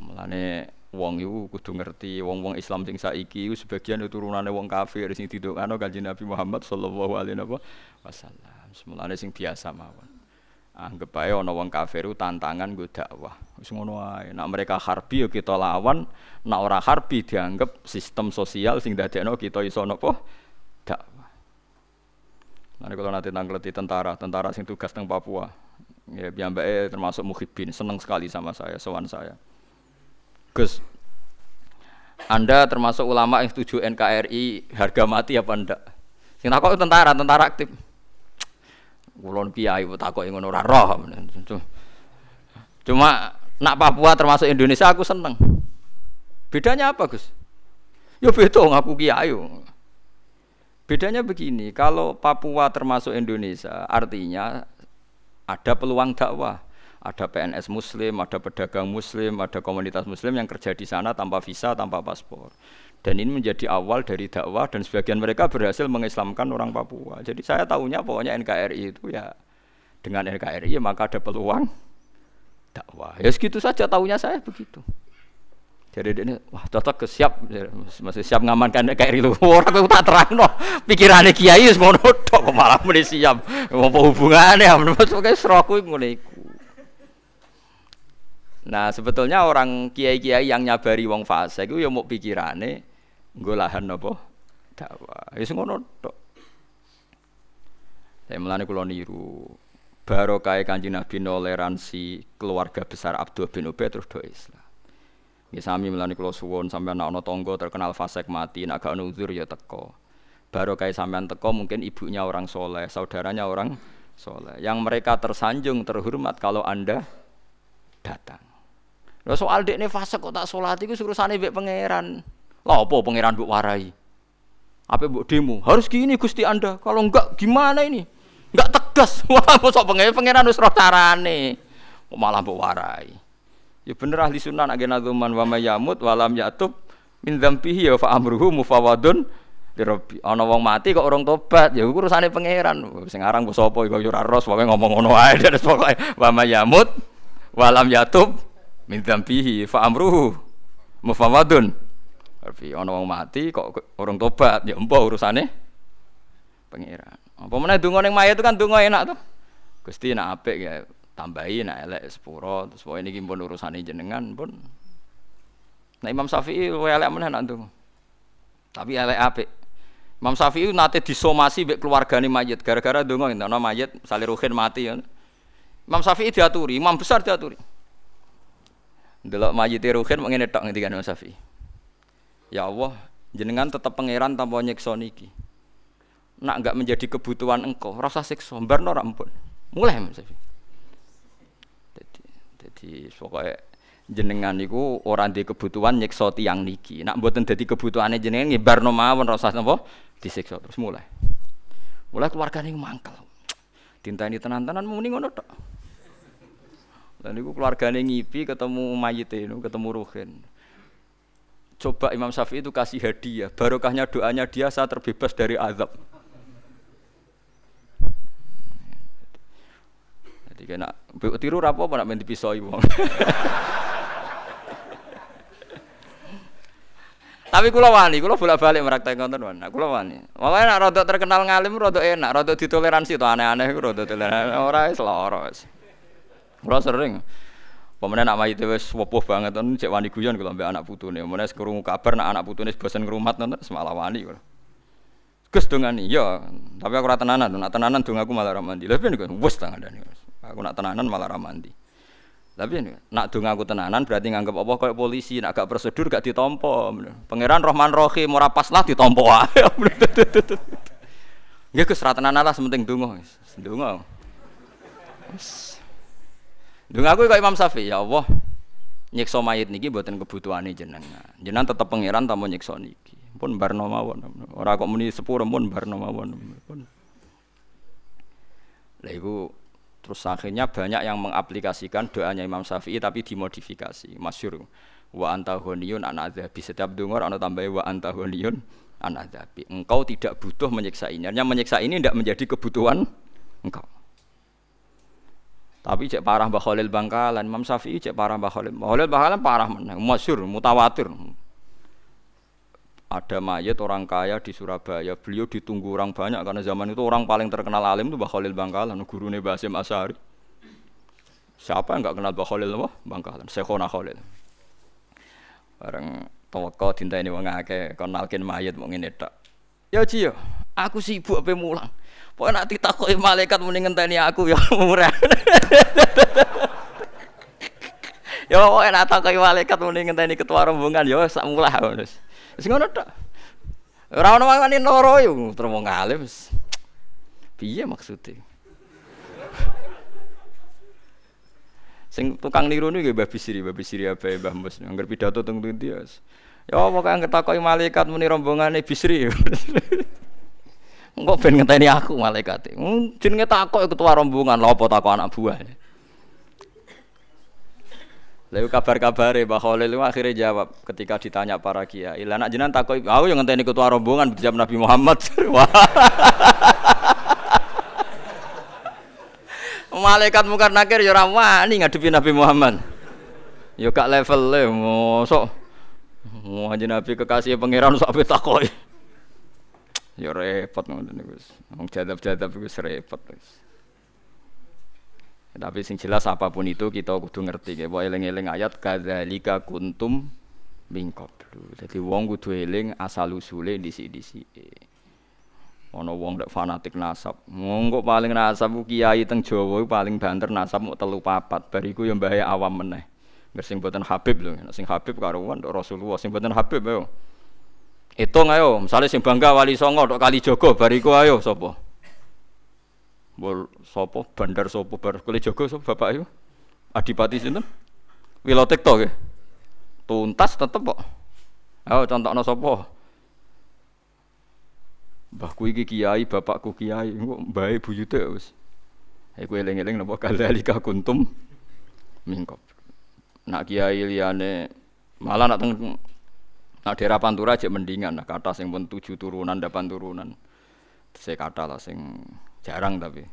[SPEAKER 1] Ya mulane wong iku kudu ngerti wong-wong Islam sing saiki iku sebagian turunane wong kafir sing didokano Kanjeng Nabi Muhammad sallallahu alaihi wasallam. Semulane sing biasa mawon. Anggap aja ono wong kafir tantangan gue dakwah. Wis ngono ae. Nak mereka harbi yo kita lawan nak ora harbi dianggap sistem sosial sing dadekno kita iso napa dakwah. Nanti kalau nanti tanggleti tentara, tentara sing tugas teng Papua, ya biambake termasuk muhibin, seneng sekali sama saya, sowan saya. Gus, Anda termasuk ulama yang setuju NKRI harga mati apa ndak? Sing takut tentara, tentara aktif. Kulon kiai takoki ngono ora roh. Cuma nak Papua termasuk Indonesia aku seneng. Bedanya apa, Gus? Ya beda ngaku kiai. Bedanya begini, kalau Papua termasuk Indonesia, artinya ada peluang dakwah. Ada PNS Muslim, ada pedagang Muslim, ada komunitas Muslim yang kerja di sana tanpa visa, tanpa paspor. Dan ini menjadi awal dari dakwah dan sebagian mereka berhasil mengislamkan orang Papua. Jadi saya tahunya pokoknya NKRI itu ya dengan NKRI ya maka ada peluang dakwah. Ya segitu saja tahunya saya begitu. Jadi ini wah cocok ke siap masih siap ngamankan kayak itu orang itu tak terang no pikirannya kiai semua tok malah muni siap apa hubungannya masuknya seroku ngono Nah sebetulnya orang kiai-kiai yang nyabari wong fase itu ya mau pikirannya gue lahan apa dakwah ya ngono tok saya melani kulo niru barokah kanjeng Nabi toleransi keluarga besar Abdul bin Ubay terus do Islam Ya sami melani kula suwun sampean ana tangga terkenal fasik mati, nek gak uzur ya teko. Baru kayak sampean teko mungkin ibunya orang soleh, saudaranya orang soleh. Yang mereka tersanjung terhormat kalau Anda datang. Lah soal dekne fase kok tak salat iku urusane mbek pangeran. Lah apa pangeran mbok warai? Apa mbok demo? Harus gini Gusti Anda. Kalau enggak gimana ini? Enggak tegas. Wah, mosok pangeran pangeran wis roh carane. Malah mbok warai. Ya bener ahli sunnah nak nazuman wa mayamut walam yatub min dzambihi ya fa amruhu mufawadun Rabbi. Ana wong mati kok orang tobat, ya urusane pangeran. Sing aran mbok sapa iku ora ros ngomong ngono ae terus pokoke wa mayamut walam yatub min dzambihi fa amruhu mufawadun. Rabbi ana wong mati kok orang tobat, ya empo urusane pangeran. Apa meneh donga ning mayat itu kan donga enak tuh. Gusti nak apik ya tambahi nak elek sepuro terus pokoke niki pun urusane jenengan pun Nah Imam Syafi'i luwe elek meneh nak ndonga. Tapi elek apik. Imam Syafi'i nate disomasi mbek keluargane mayit gara-gara ndonga entono mayit saliruhin mati ya. Imam Syafi'i diaturi, imam besar diaturi. Delok mayit Ruhin mengene tok ngendikan Imam Syafi'i. Ya Allah, jenengan tetap pangeran tanpa nyiksa niki. Nak enggak menjadi kebutuhan engkau, rasa siksa, barno rampun. Mulai Imam Syafi'i. Jadi pokoknya jenengan niku orang di kebutuhan nyekso tiang niki. Nak buatan jadi kebutuhannya jenengan ngibar mawon rasa napa disiksa terus mulai. Mulai keluarga nih mangkel. Tinta ini tenan-tenan muni ngono tok. Dan niku keluarga ngipi ketemu mayit itu, ketemu Ruhin. Coba Imam Syafi'i itu kasih hadiah, barokahnya doanya dia saat terbebas dari azab. Jadi kena tiru rapo apa nak main dipisoi wong. Tapi kula wani, kula bolak-balik meraktek konten wani. Kula wani. Makanya nak rodok terkenal ngalim rodok enak, rodok ditoleransi tuh aneh-aneh rodok toleransi. Ora wis lara wis. Kula sering Pemenang nak mayit wis wopoh banget kan cek wani guyon kalau mbek anak putune. Pemenang krungu kabar nak anak putune bosen ngrumat nonton semalah wani kula. Gus dongani, ya, tapi aku ora tenanan, nak tenanan dong aku malah ra mandi. Lha piye wis tangandani. Aku nak tenanan malah ramandi. Tapi ini, nak dong aku tenanan berarti nganggap apa kayak polisi, nak gak prosedur gak ditompo. Pangeran Rohman Rohim ora pas lah ditompo wae. Ya Gus ra tenanan lah sementing donga. Donga. Donga aku kayak Imam Syafi'i, ya Allah. Nyiksa mayit niki buatan kebutuhane jenengan. Jenengan tetep pangeran tamu nyiksa niki. Pun barno mawon. Ora kok muni sepuro pun barno mawon. Pun. Lah Terus akhirnya banyak yang mengaplikasikan doanya Imam Syafi'i tapi dimodifikasi. Masyur wa anta honiyun an adzabi. Setiap dengar ana tambah wa anta honiyun an adzabi. Engkau tidak butuh menyiksa ini. Artinya menyiksa ini tidak menjadi kebutuhan engkau. Tapi cek parah Mbah Khalil Bangkalan, Imam Syafi'i cek parah Mbah Khalil. Mbah Khalil Bangkalan parah meneh, masyhur, mutawatir. Ada mayat orang kaya di Surabaya, beliau ditunggu orang banyak karena zaman itu orang paling terkenal alim itu Mbah Khalil Bangkalan, guru Basim Asyari. Siapa yang nggak kenal Mbah Khalil apa? Bangkalan, Syekhona Khalil. Bareng toko ini wong akeh kenalkin mayat mau ngene tok. Ya Ci, aku sibuk apa mulang. Pokoknya nanti takoki malaikat muni ngenteni aku ya murah. ya pokoknya nanti takoki malaikat muni ngenteni ketua rombongan ya sak mulah. Wis ngono tok. Ora ono wani loro yo terus alim. Piye maksude? Sing tukang niru niku Mbah Bisri, Mbah Bisri apa Mbah Mus. Angger pidato teng ndi ya. Ya pokoke ngetakoki malaikat muni rombongane Bisri. Engko ben ngenteni aku malaikat. Jenenge takok ketua rombongan lha apa takok anak buah. Lalu kabar-kabar ya, Mbah Khalil akhirnya jawab ketika ditanya para kiai. Lah nak jenengan takoi, aku yang ngenteni ketua rombongan dijawab Nabi Muhammad. Malaikat mungkar nakir ya ora wani ngadepi Nabi Muhammad. Ya gak level le mosok. Mau Nabi kekasih pangeran ape takoi. Ya repot ngoten niku. Wong jadab-jadab iku repot wis. Tapi sing jelas apa pun itu kita kudu ngerti ya. Bahwa eling-eling ayat kadzalika kuntum min qablu. Dadi wong kudu eling asal usule disi-disi. Ana wong nek fanatik nasab. Wong kok paling nasab ku kiai teng Jawa paling banter nasab mau telu papat. Bariku ya mbahe awam meneh. Nggak sing boten Habib lho. Sing Habib karuan Rasulullah sing boten Habib ayo. Hitung ayo, misalnya sing bangga wali songo tok kali jogo bariku ayo sapa? Bol sopo bandar sopo bar kule jogo sopo bapak ayo. Adipati sinten? Wilotek to nggih. Tuntas tetep kok. Ayo contohno sapa? Mbahku iki kiai, bapakku kiai, kok mbae buyute wis. Iku eling-eling napa kadzalika kuntum mingkop. Nak kiai liyane malah nak teng nak daerah Pantura aja mendingan nah kata sing pun tujuh turunan, delapan turunan. Saya kata lah sing jarang tapi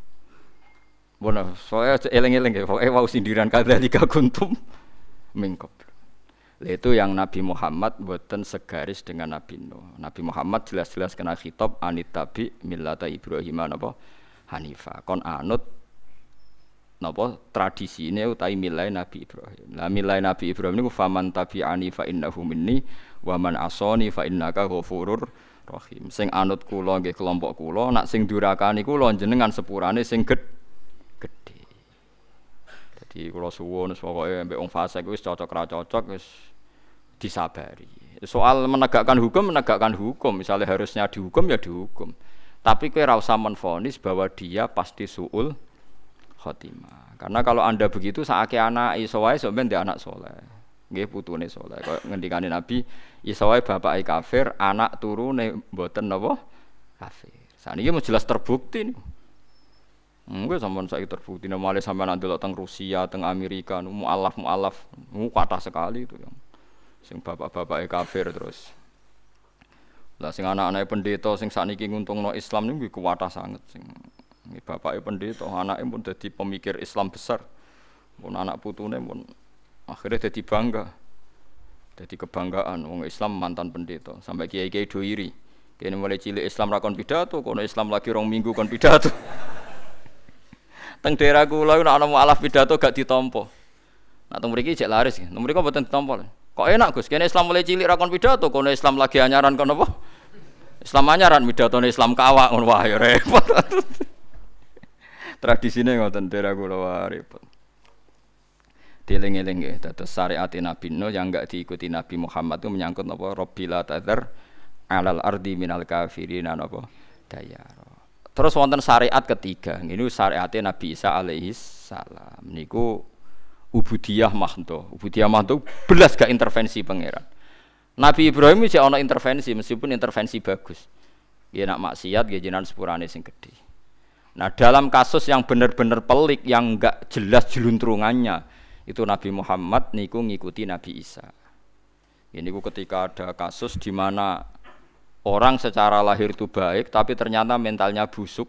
[SPEAKER 1] Bona, soalnya eleng-eleng ya, pokoknya mau sindiran tiga kuntum mingkop. Itu yang Nabi Muhammad buatan segaris dengan Nabi Nuh. Nabi Muhammad jelas-jelas kena khitab anit tabi millata Ibrahim napa Hanifah. Kon anut napa tradisi ini utai milai Nabi Ibrahim. Lah milai Nabi Ibrahim niku faman tabi fa innahu minni wa man asani fa innaka ghafurur rahim. Sing anut kula nggih kelompok kula, nak sing durakani kula jenengan sepurane sing ged gede. Jadi kula suwun pokoke mbek wong fasik wis cocok ra cocok wis disabari. Soal menegakkan hukum menegakkan hukum, misalnya harusnya dihukum ya dihukum. Tapi kowe ora usah menfonis bahwa dia pasti suul khotimah. Karena kalau Anda begitu saake anak iso wae sampeyan anak soleh. Nggih putune saleh kaya ngendikane Nabi iso wae bapake kafir anak turune mboten napa kafir. Saniki mau jelas terbukti nih Enggak sampean saiki terbukti. Nek male sampean ndelok teng Rusia, teng Amerika, nu mualaf mualaf, nu kata sekali itu yang sing bapak-bapak kafir terus. Lah sing anak-anake pendeta sing sakniki nguntungno Islam niku kuwatah sanget sing bapake pendeta, anake pun dadi pemikir Islam besar. Pun anak putune pun akhirnya jadi bangga. Jadi kebanggaan wong Islam mantan pendeta sampai kiai kiai doiri kini mulai cilik Islam rakon pidato kono Islam lagi rong minggu kon pidato. Teng daerah kula nek ana mualaf pidato gak ditompo. Nah teng mriki cek laris teng mriki mboten ditompo? Kok enak Gus? Kene Islam mulai cilik rakon pidato kono Islam lagi anyaran kono apa? Islam anyaran pidatone Islam kawak ngono wah ya repot tradisine ngoten daerah kula wah repot Dieling-eling ya, terus syariat Nabi Nuh yang enggak diikuti Nabi Muhammad itu menyangkut apa? Robbila tadar alal ardi minal kafirin apa? Dayaro. Terus wonten syariat ketiga, ini syariat Nabi Isa alaihi salam. Niku ubudiyah mahdo. Ubudiyah mahdo belas gak intervensi pangeran. Nabi Ibrahim sih ono intervensi meskipun intervensi bagus. Dia nak maksiat, dia jinan sepurane sing gede. Nah dalam kasus yang benar-benar pelik yang enggak jelas jeluntrungannya, itu Nabi Muhammad niku ngikuti Nabi Isa. Ini ku ketika ada kasus di mana orang secara lahir itu baik tapi ternyata mentalnya busuk.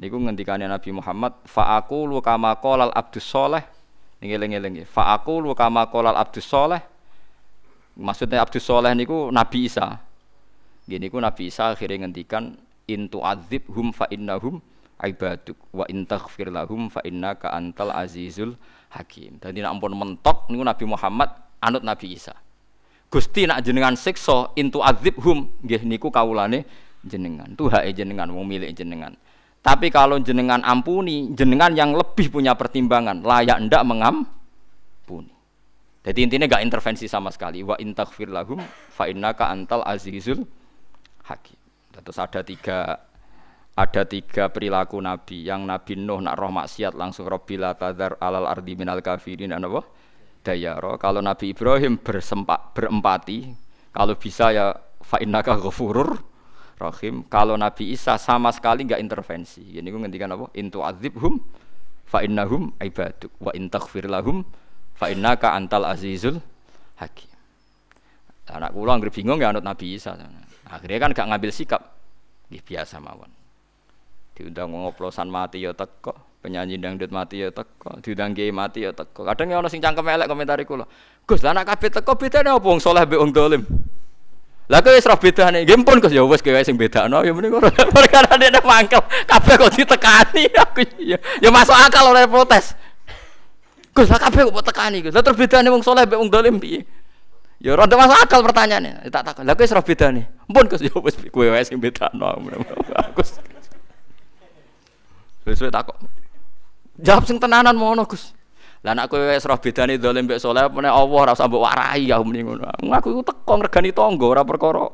[SPEAKER 1] Niku ngendikane Nabi Muhammad, fa aku lu kama qolal abdus soleh. Niki eling-eling Fa aku lu kama qolal abdus soleh. Maksudnya abdus soleh niku Nabi Isa. Gini ku Nabi Isa akhirnya ngendikan intu adzib hum fa innahum ibaduk wa in taghfir lahum fa innaka antal azizul hakim. Dadi nek ampun mentok niku Nabi Muhammad anut Nabi Isa. Gusti nak jenengan siksa intu hum nggih niku kawulane jenengan. Itu hak jenengan wong milik jenengan. Tapi kalau jenengan ampuni, jenengan yang lebih punya pertimbangan, layak ndak mengampuni. Jadi intinya gak intervensi sama sekali. Wa in taghfir lahum fa innaka antal azizul hakim. Terus ada tiga ada tiga perilaku Nabi yang Nabi Nuh nak roh maksiat langsung Robbila tadar alal ardi minal kafirin apa dayaro kalau Nabi Ibrahim bersempak berempati kalau bisa ya fa innaka ghafurur rahim kalau Nabi Isa sama sekali nggak intervensi ini gue ngendikan apa intu azibhum fa innahum ibaduk wa in taghfir lahum Fa innaka antal azizul hakim. Anak anggere bingung ya anut Nabi Isa. Akhirnya kan gak ngambil sikap. Nggih biasa mawon. Diundang ngoplosan mati ya teko, penyanyi dangdut mati ya teko, diundang kiai mati ya teko. Kadang ya ana sing cangkem elek komentari kula. Gus, lah anak teko bedane apa wong saleh mbek wong dolim? Lah kowe wis roh bedane. Nggih pun Gus ya wis kowe sing bedakno ya ora perkara nek mangkel kabeh kok ditekani aku ya. Ya masuk akal oleh protes. Gus, lah kabeh kok tekani Gus. Lah terus bedane wong saleh mbek dolim piye? Ya ora masuk akal pertanyaannya. Ya, tak takon. Lah kowe wis roh bedane. Mpun Gus ya wis kowe wae sing bedakno. Gus. Wis takok. Jawab sing tenanan mono Gus. Lah nek kowe wis roh bedane dolim mbek saleh meneh Allah ora usah mbok warai ya muni ngono. Aku iku teko ngregani tangga ora perkara.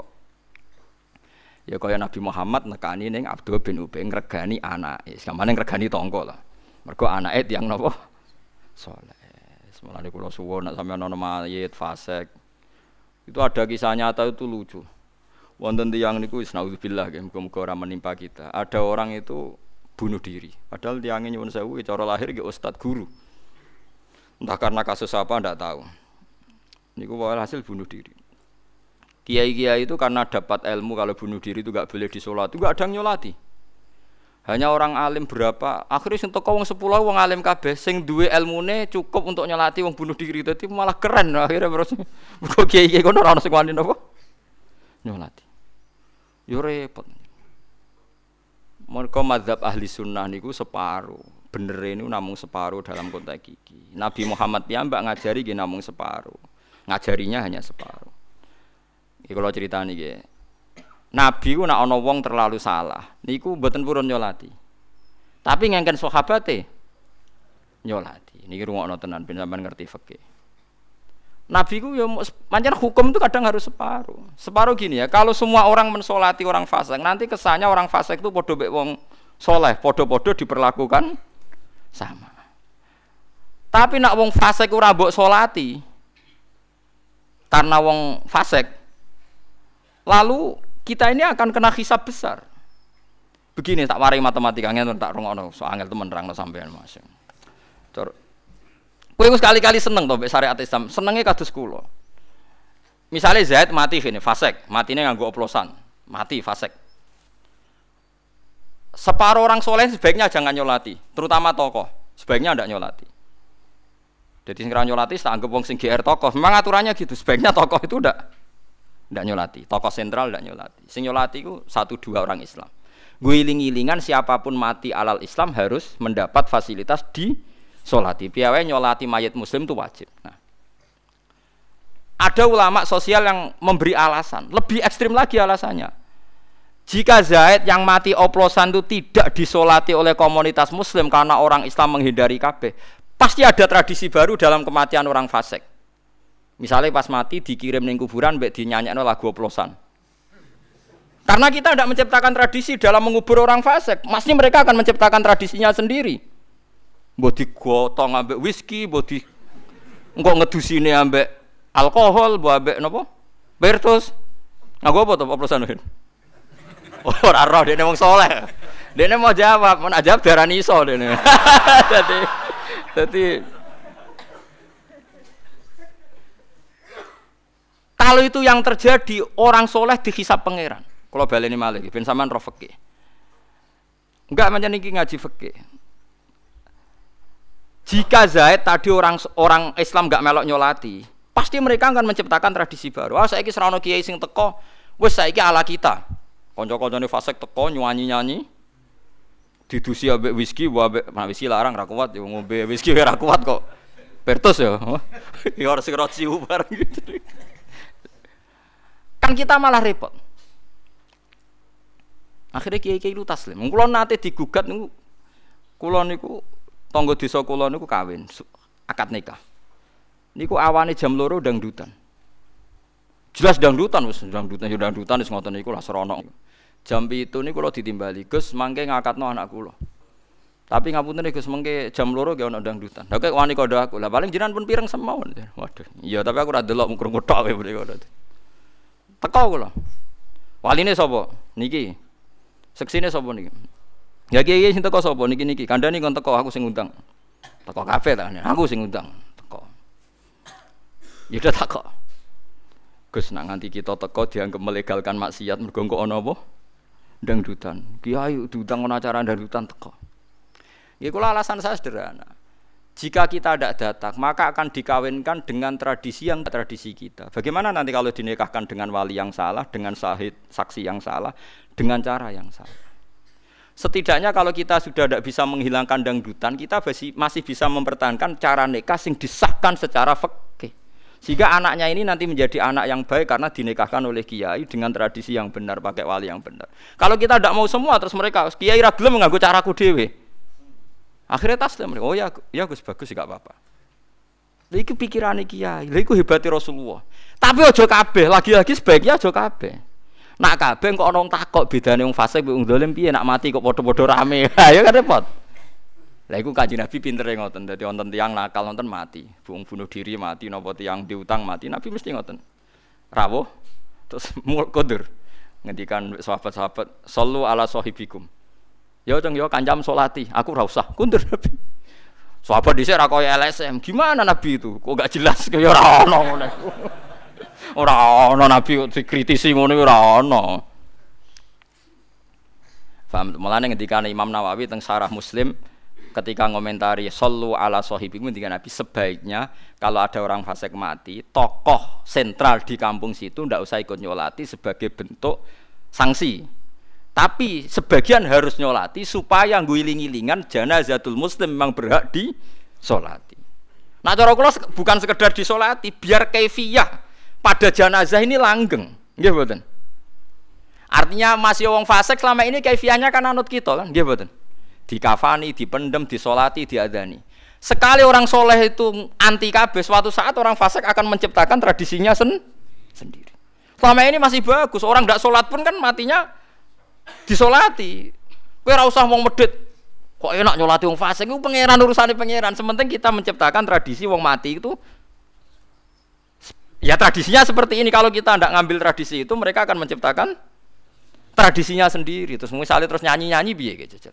[SPEAKER 1] Ya kaya Nabi Muhammad nekani ning Abdul bin Ubay ngregani anake. Samane ngregani tangga lah. Mergo anake tiyang napa? Saleh. Semalane kula suwun nek sampeyan ana mayit fasik. Itu ada kisah nyata itu lucu. Wonten tiyang niku wis naudzubillah muga-muga ora menimpa kita. Ada orang itu bunuh diri. Padahal tiangnya nyuwun sewu cara lahir ke ustad guru. Entah karena kasus apa ndak tahu. Niku hasil bunuh diri. Kiai-kiai itu karena dapat ilmu kalau bunuh diri itu gak boleh disolat, itu gak ada yang nyolati. Hanya orang alim berapa, akhirnya sing teko wong 10 wong alim kabeh sing duwe ilmune cukup untuk nyolati wong bunuh diri. Dadi malah keren akhirnya terus kok kiai-kiai kono ora ono sing? Nyolati. Yo repot. Mereka mazhab ahli sunnah niku separuh. Bener ini namung separuh dalam konteks iki. Nabi Muhammad mbak ngajari gini namung separuh. Ngajarinya hanya separuh. Iki kalau cerita nih Nabi ku nak ono wong terlalu salah, niku mboten purun nyolati. Tapi ngengken sahabate nyolati. Niki rungokno tenan ben ngerti fikih. Nabi ku ya pancen hukum itu kadang harus separuh. Separuh gini ya, kalau semua orang mensolati orang fasik, nanti kesannya orang fasik itu podo bek wong soleh, podo-podo diperlakukan sama. Tapi nak wong fasik ora mbok solati, karena wong fasik, lalu kita ini akan kena hisab besar. Begini tak warai matematika ngene tak rungokno so angel temen nerangno sampean Mas. Kowe sekali-kali seneng to mbek syariat Islam, senenge kados kula. Misalnya Zaid mati gini, fasek, matinya nganggo oplosan, mati fasek. Separuh orang soleh sebaiknya jangan nyolati, terutama tokoh, sebaiknya tidak nyolati. Jadi sing nyolati tak anggap wong GR tokoh. Memang aturannya gitu, sebaiknya tokoh itu tidak tidak nyolati. Tokoh sentral tidak nyolati. Sing nyolati itu satu dua orang Islam. Guiling-gilingan siapa pun mati alal Islam harus mendapat fasilitas di solati. Piawai nyolati mayat muslim itu wajib. Nah, ada ulama sosial yang memberi alasan, lebih ekstrim lagi alasannya. Jika Zaid yang mati oplosan itu tidak disolati oleh komunitas muslim karena orang Islam menghindari kabeh, pasti ada tradisi baru dalam kematian orang fasik. Misalnya pas mati dikirim ning kuburan mbek dinyanyekno lagu oplosan. Karena kita tidak menciptakan tradisi dalam mengubur orang fasik, pasti mereka akan menciptakan tradisinya sendiri mbok digotong ambek whisky, mbok di engko ngedusine ambek alkohol, mbok ambek napa? Bertus. Nggo apa to oplosan Oh, ora roh dene wong saleh. Dene mau jawab, mau jawab darani iso dene. Dadi dadi Kalau itu yang terjadi, orang soleh dihisap pangeran. Kalau baleni malih, ben sampean roh. Enggak macam niki ngaji fikih. Jika Zaid tadi orang orang Islam gak melok nyolati, pasti mereka akan menciptakan tradisi baru. Ah saiki serono kiai sing teko, wis saiki ala kita. Kanca-kancane fasik teko nyanyi-nyanyi. Didusi ambek whisky, wa ambek nah, whisky larang ra kuat ya ngombe whisky ra kuat kok. Bertus ya. Ya harus ciu bareng gitu. Kan kita malah repot. Akhirnya kiai-kiai itu taslim. Kulo nate digugat niku kulo niku Tonggo desa kula niku kawin, akad nikah. Niku awane jam loro dangdutan. Jelas dangdutan wis dangdutan ya dangdutan wis ngoten niku lah serono. Jam itu niku kula ditimbali, Gus mangke ngakatno anak kula. Tapi ngapunten Gus mengke jam loro ge ana dangdutan. Lah kok wani kodo aku. Lah paling jenengan pun pireng semawon. Waduh. Iya tapi aku ora delok mung tok wae mriko. Teko kula. Waline sapa? Niki. Seksine sapa niki? Ya kiai sing teko sapa niki niki? Kandhani kon teko aku sing ngundang. Teko kafe ta Aku sing ngundang. Teko. Ya udah takok. Gus nak nganti kita teko dianggap melegalkan maksiat mergo kok ana apa? Dangdutan. Kiai diundang ana acara dangdutan teko. Ya kula alasan saya sederhana. Jika kita tidak datang, maka akan dikawinkan dengan tradisi yang tradisi kita. Bagaimana nanti kalau dinikahkan dengan wali yang salah, dengan sahid saksi yang salah, dengan cara yang salah? Setidaknya kalau kita sudah tidak bisa menghilangkan dangdutan, kita masih bisa mempertahankan cara nikah yang disahkan secara fikih. Sehingga anaknya ini nanti menjadi anak yang baik karena dinikahkan oleh kiai dengan tradisi yang benar, pakai wali yang benar. Kalau kita tidak mau semua, terus mereka kiai ragilem mengganggu caraku dewe. Akhirnya taslim mereka, oh ya, ya Gus bagus gak apa-apa. Lha iku pikirane kiai, lha iku hebatnya Rasulullah. Tapi ojo kabeh, lagi-lagi sebaiknya ojo kabeh. Nak kabeh kok ana takok bedane wong fasik wong dolim piye nak mati kok padha-padha rame. ya kan repot. Lah iku Kanjeng Nabi pintere ngoten. Dadi wonten tiyang nakal wonten mati. Wong bunuh diri mati napa tiyang diutang mati. Nabi mesti ngoten. Rawuh terus mul kodur. Ngendikan sahabat-sahabat, "Sallu ala sahibikum." Ya ceng yo kancam solati, aku ora usah kundur Nabi. Sahabat dhisik ra koyo LSM. Gimana Nabi itu? Kok gak jelas kaya ora ono ngene. Ora ono Nabi kok dikritisi ngono ora ono. Paham? Mulane ketika Imam Nawawi teng Sarah Muslim ketika ngomentari sallu ala sahibikum dengan Nabi sebaiknya kalau ada orang fasik mati, tokoh sentral di kampung situ ndak usah ikut nyolati sebagai bentuk sanksi. Tapi sebagian harus nyolati supaya ngiling-ngilingan janazatul muslim memang berhak di solati. Nah cara bukan sekedar disolati, biar kaifiyah pada jenazah ini langgeng. Nggih mboten. Artinya masih wong fasik selama ini kaifiyahnya kan anut kita kan, nggih mboten. Dikafani, dipendem, disolati, diadani. Sekali orang soleh itu anti kabeh, suatu saat orang fasik akan menciptakan tradisinya sen sendiri. Selama ini masih bagus, orang tidak sholat pun kan matinya disolati. Kowe ora usah wong medit. Kok enak nyolati wong fasik iku pangeran urusane pangeran. Sementing kita menciptakan tradisi wong mati itu Ya tradisinya seperti ini. Kalau kita tidak ngambil tradisi itu, mereka akan menciptakan tradisinya sendiri. Terus misalnya terus nyanyi-nyanyi biye gitu.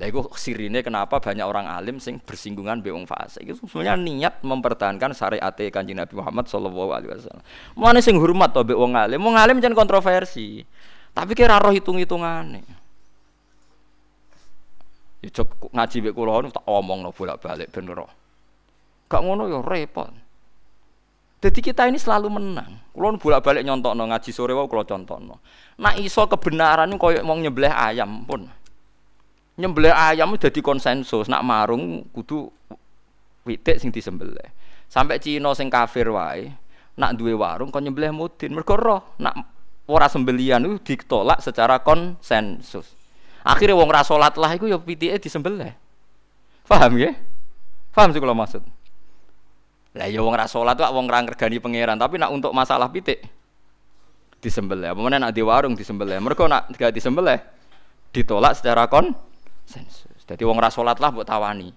[SPEAKER 1] Lah itu sirine kenapa banyak orang alim sing bersinggungan be wong fasik. Itu sebenarnya niat mempertahankan syariat Kanjeng Nabi Muhammad sallallahu alaihi wasallam. Mana sing hormat to be wong alim? Wong alim jangan kontroversi. Tapi kira roh hitung-hitungane. Ya ngaji mek kula tak omongno bolak-balik ben roh. Gak ngono ya repot. Jadi kita ini selalu menang. Kulo bolak-balik nyontokno ngaji sore wae kula contohno. Nak iso kebenaran koyo mau nyembelih ayam pun. Nyembelih ayam dadi konsensus, nak marung kudu witik sing disembelih. Sampai Cina sing kafir wae, nak duwe warung kon nyembelih mudin mergo roh nak ora sembelian itu ditolak secara konsensus. Akhirnya wong ra salat lah iku ya pitike disembelih. Paham ya? Paham sih kalau maksud. Lah ya wong ra salat kok wong ra ngregani pangeran, tapi nak untuk masalah pitik disembelih. Apa nak di warung disembelih. Mereka nak gak disembelih ditolak secara konsensus. Jadi wong ra salat lah buat tawani.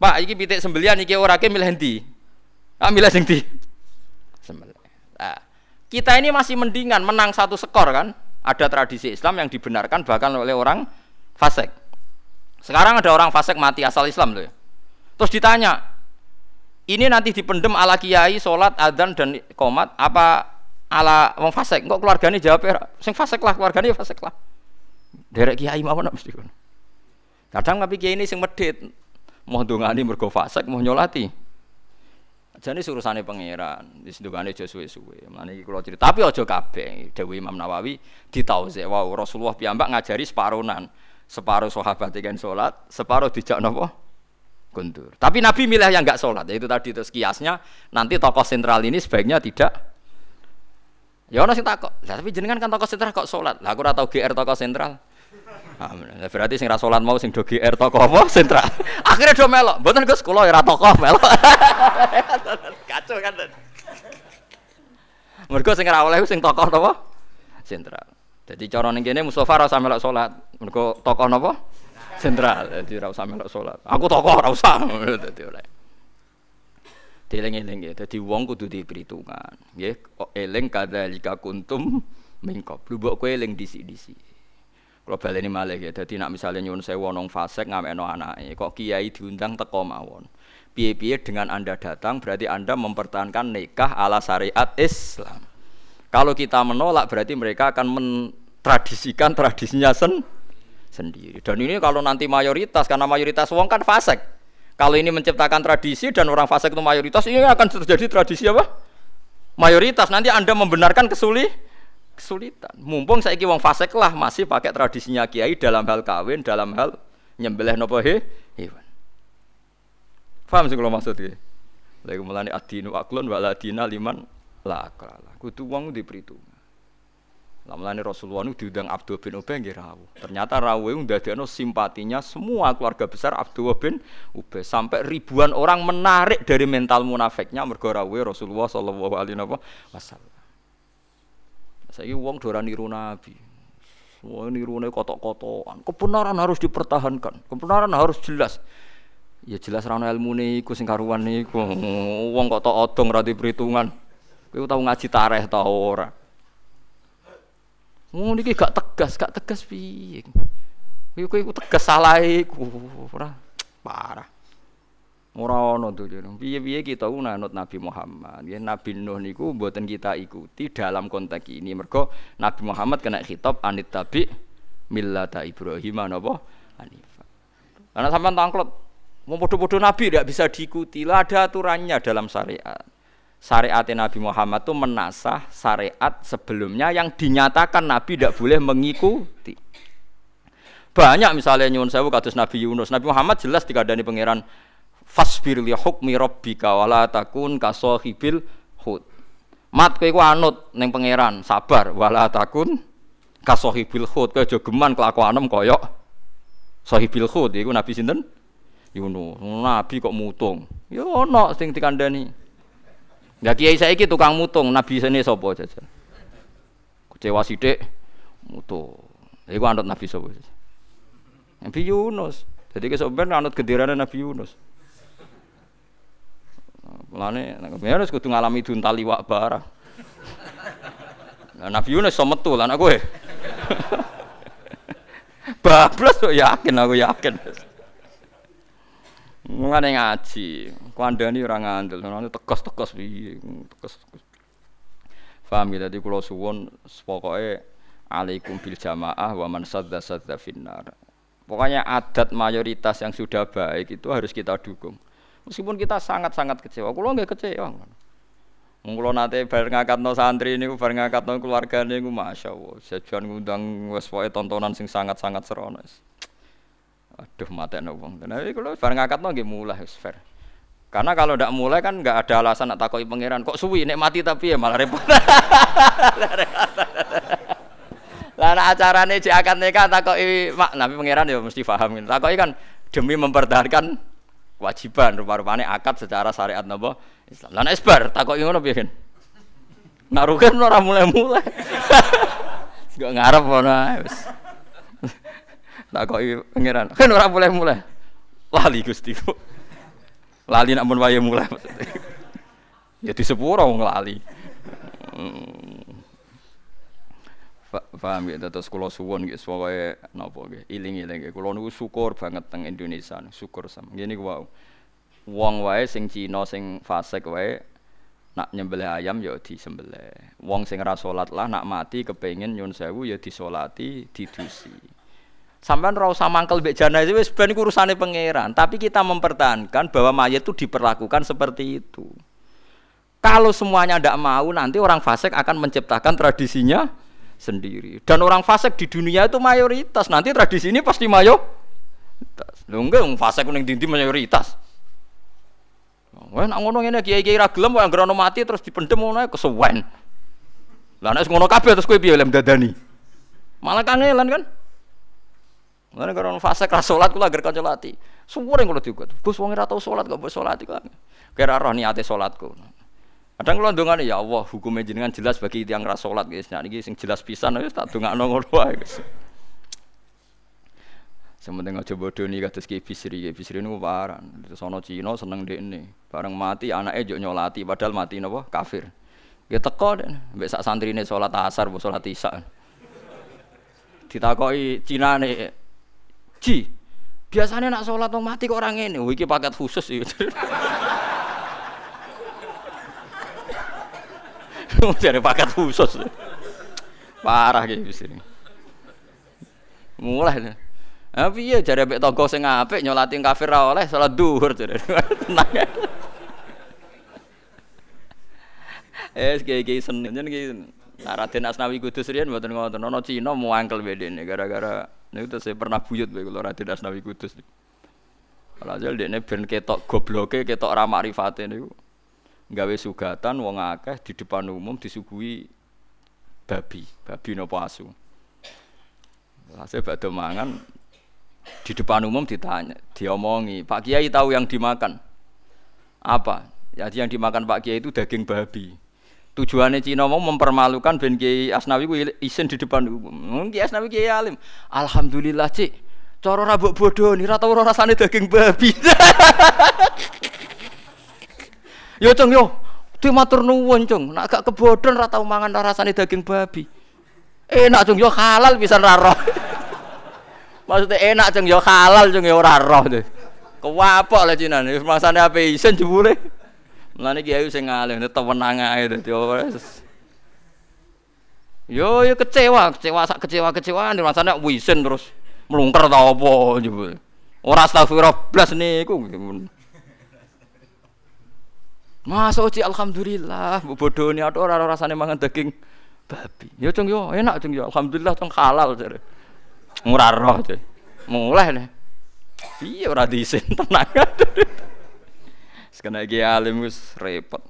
[SPEAKER 1] Pak, iki pitik sembelian iki ora ke milih ndi? Ah milih sing sembelih. Nah, kita ini masih mendingan menang satu skor kan? Ada tradisi Islam yang dibenarkan bahkan oleh orang fasik. Sekarang ada orang fasik mati asal Islam loh. Ya. Terus ditanya, ini nanti dipendem ala kiai, sholat, adzan dan komat apa ala wong fasik? Kok keluarganya jawab ya, sing fasik lah keluarganya fasik lah. Derek kiai nak mesti Kadang tapi kiai ini sing medit, mau dongani mergo fasik, mau nyolati. Jane surusane pangeran, wis ndungane aja suwe-suwe. Mane iki kula cerita, tapi aja kabeh. Dewi Imam Nawawi ditauze, wow Rasulullah piyambak ngajari separunan. Separuh sahabat ikan salat, separuh dijak napa? Kundur. Tapi Nabi milih yang enggak salat. Itu tadi terus kiasnya nanti tokoh sentral ini sebaiknya tidak Ya ono sing. Lah tapi jenengan kan tokoh sentral kok salat. Lah aku ora tau GR tokoh sentral. Nah, berarti sing ra salat mau sing do GR toko apa sentra. Akhirnya do melok. Mboten Gus kula ya ra toko melok. Kacau kan. Mergo sing ra sing toko apa? Sentral. Jadi cara ning kene Mustofa ra melok salat. Mergo toko napa? Sentral. Jadi ra usah melok salat. Aku toko ra usah. Dadi oleh. Dieling-eling ya. Dadi wong kudu diperhitungan. Nggih, eling kadzalika kuntum mingkop. Lu mbok kowe eling disi-disi. Kalau baleni malih ya. Dadi nak misalnya nyuwun sewu nong fasik ngamekno anake, kok kiai diundang teko mawon. Piye-piye dengan Anda datang berarti Anda mempertahankan nikah ala syariat Islam. Kalau kita menolak berarti mereka akan mentradisikan tradisinya sen sendiri. Dan ini kalau nanti mayoritas karena mayoritas wong kan fasik. Kalau ini menciptakan tradisi dan orang fasik itu mayoritas, ini akan terjadi tradisi apa? Mayoritas. Nanti Anda membenarkan kesulit kesulitan. Mumpung saya wong fasik lah masih pakai tradisinya kiai dalam hal kawin, dalam hal nyembelih nopo he, hewan. Paham sih kalau maksudnya? Lagi mulai adinu aklun wala adina liman lah kalah. Kudu wong diperhitungan. Lamlane Rasulullah itu diundang Abdul bin Ubay nggih rawuh. Ternyata rawuh itu simpatinya semua keluarga besar Abdul bin Ubay sampai ribuan orang menarik dari mental munafiknya mergo rawuh Rasulullah sallallahu alaihi wasallam. Saya wong dora niru Nabi. Semua nirune kotok-kotokan. Kebenaran harus dipertahankan. Kebenaran harus jelas. Ya jelas rano ilmu iku sing karuan niku. Wong kok tok odong perhitungan. Kowe tau ngaji tareh ta ora? Ngono iki gak tegas, gak tegas piye. Kowe kowe tegas salah iku ora parah. Ora ono to Piye-piye kita nganut Nabi Muhammad. Ya Nabi Nuh niku mboten kita ikuti dalam konteks ini. Mergo Nabi Muhammad kena khitab anit tabi millata Ibrahim napa Hanifah. Karena sampean tangklot mau bodoh-bodoh Nabi tidak bisa diikuti. Lah ada aturannya dalam syariat syariat Nabi Muhammad itu menasah syariat sebelumnya yang dinyatakan Nabi tidak boleh mengikuti. Banyak misalnya nyun sewu kados Nabi Yunus. Nabi Muhammad jelas dikadani pangeran fasbir li hukmi rabbika wala takun kasahibil hud. Mat kowe anut ning pangeran, sabar wala takun kasahibil hud. Kowe aja geman kelakuanem kaya sahibil hud iku Nabi sinten? Yunus. Nabi kok mutung. Ya ono sing dikandani. Lah kiai saiki tukang mutung, nabi sene sapa jajan? Kecewa sithik mutung. Iku anut nabi sapa? Nabi Yunus. Jadi kesok ben anut gendirane Nabi Yunus. Mulane nek Yunus kudu ngalami duntal liwak barang. Nah, Nabi Yunus so metu lan aku. Bablas kok yakin aku yakin. Mulane ngaji, kandhani ora ngandel, ana tekos-tekos piye, tekos-tekos. Paham ya, dadi kula suwun pokoke alaikum bil jamaah wa man sadda sadda finnar. Pokoknya adat mayoritas yang sudah baik itu harus kita dukung. Meskipun kita sangat-sangat kecewa, kula nggak kecewa. Wong kula nate bar ngakatno santri niku bar ngakatno keluarga niku masyaallah. Sejuan ngundang wis pokoke tontonan sing sangat-sangat serono. Aduh mata wong. Tapi kalau bareng ngakatno nggih mulai wis fair. Karena kalau tidak mulai kan nggak ada alasan nak takoi pangeran. Kok suwi nek mati tapi ya malah repot. Lah nek acarane cek akad nikah takoki mak nabi pangeran ya mesti paham. Takoki kan demi mempertahankan kewajiban rupa-rupane akad secara syariat napa Islam. Lah nek isbar takoki ngono piye kan? Narukan ora mulai-mulai. Gak ngarep wis. Tak kok pangeran. Kan ora boleh mulai. Lali Gusti. Lali nak mun wae mulai Ya di sepuro wong lali. Hmm. Paham ya, terus kula suwun nggih pokoke napa nggih iling-iling nggih kula niku syukur banget teng Indonesia, syukur sama. Ku wau. Wong wae sing Cina sing fasik wae nak nyembelih ayam ya disembelih. Wong sing ora salat lah nak mati kepengin nyun sewu ya disolati, didusi. Sampai ora usah mangkel mbek jenazah wis ben urusane pangeran, tapi kita mempertahankan bahwa mayat itu diperlakukan seperti itu. Kalau semuanya tidak mau, nanti orang fasik akan menciptakan tradisinya sendiri. Dan orang fasik di dunia itu mayoritas. Nanti tradisi ini pasti mayoritas. Lho enggak, orang fasik ning dindi mayoritas. Wah, nak ngono ngene kiai-kiai ra gelem kok anggere mati terus dipendem ngono kesuwen. Lah nek ngono kabeh terus kowe piye lem dadani? Malah kangelan kan? Mulane kalau fase keras sholat kula agar kanca lati. Suwure kula diugut. Gus wong ora tau sholat kok mbok sholat iku. Kira roh niate sholatku. Kadang kula ndongane ya Allah, hukumnya jenengan jelas bagi yang ora sholat guys. Nah niki sing jelas pisan wis tak dongakno ngono wae guys. Sementing aja bodoh nih kados Ki Bisri, Bisri niku parah. Sono Cina seneng dekne. Bareng mati anake juk nyolati padahal mati napa kafir. Ya teko dek, mbek sak santrine sholat asar, mbok sholat isya. Ditakoki Cinane, "Ji, biasanya nak sholat wong mati kok orang ini, oh, iki paket khusus iki." Jadi paket khusus. Parah gitu sini. Mulai. Tapi ya jare mek tangga sing apik nyolati kafir ra oleh salat duhur jare. Tenang. Eh, kayak seneng jeneng Nah, Raden Asnawi Kudus riyen mboten ngoten. Ana Cina muangkel bedene gara-gara niku terus saya pernah buyut bae kula Raden Asnawi Kudus. Alhasil dekne ben ketok gobloke, ketok ra makrifate niku. Gawe sugatan wong akeh di depan umum disuguhi babi, babi napa asu. Hasil badhe mangan di depan umum ditanya, diomongi, Pak Kiai tahu yang dimakan apa? Jadi yang dimakan Pak Kiai itu daging babi. Tujuannya Cina mau mempermalukan Ben Kiai Asnawi ku isin di depan umum. Kiai Asnawi Kiai alim. Alhamdulillah, Cik. Cara rabuk bodoh nih rata ora rasane daging babi. yo cung yo, di matur nuwun cung, nak gak kebodhon ora tau mangan rasane daging babi. Enak cung yo halal bisa ra roh. Maksudnya enak cung yo halal cung yo ora roh. Kewapok lah Cina masane ape isin jebule. Mulane kiai sing alim tewenang ae dadi wis. Yo yo kecewa, kecewa sak kecewa-kecewaan rasane wisen terus melungker ta apa jebul. Ora astagfirullah blas niku. Masuk uci alhamdulillah, bodoh ini ada orang rasanya mangan daging babi. Ya cung yo enak cung yo, alhamdulillah cung halal jare. Murah roh Mulai nih. Iya ora diisin tenang. Sekena iki alim wis repot.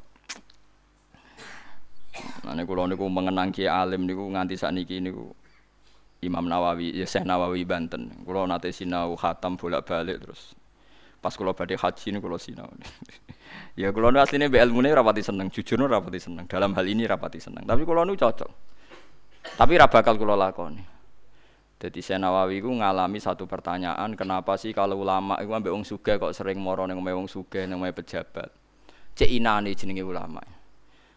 [SPEAKER 1] Nah niku kula niku mengenang Ki alim niku nganti sakniki niku Imam Nawawi, ya Syekh Nawawi Banten. Kula nate sinau khatam bolak-balik terus. Pas kula badhe haji niku kula sinau. ya kula nu asline mbek ilmune rapati seneng, jujur rapati seneng. Dalam hal ini rapati seneng. Tapi kula nu cocok. Tapi ra bakal kula lakoni. Jadi saya Nawawi itu ngalami satu pertanyaan, kenapa sih kalau ulama itu ambek wong sugih kok sering moro ning wong sugih ning pejabat. Cek inane jenenge ulama.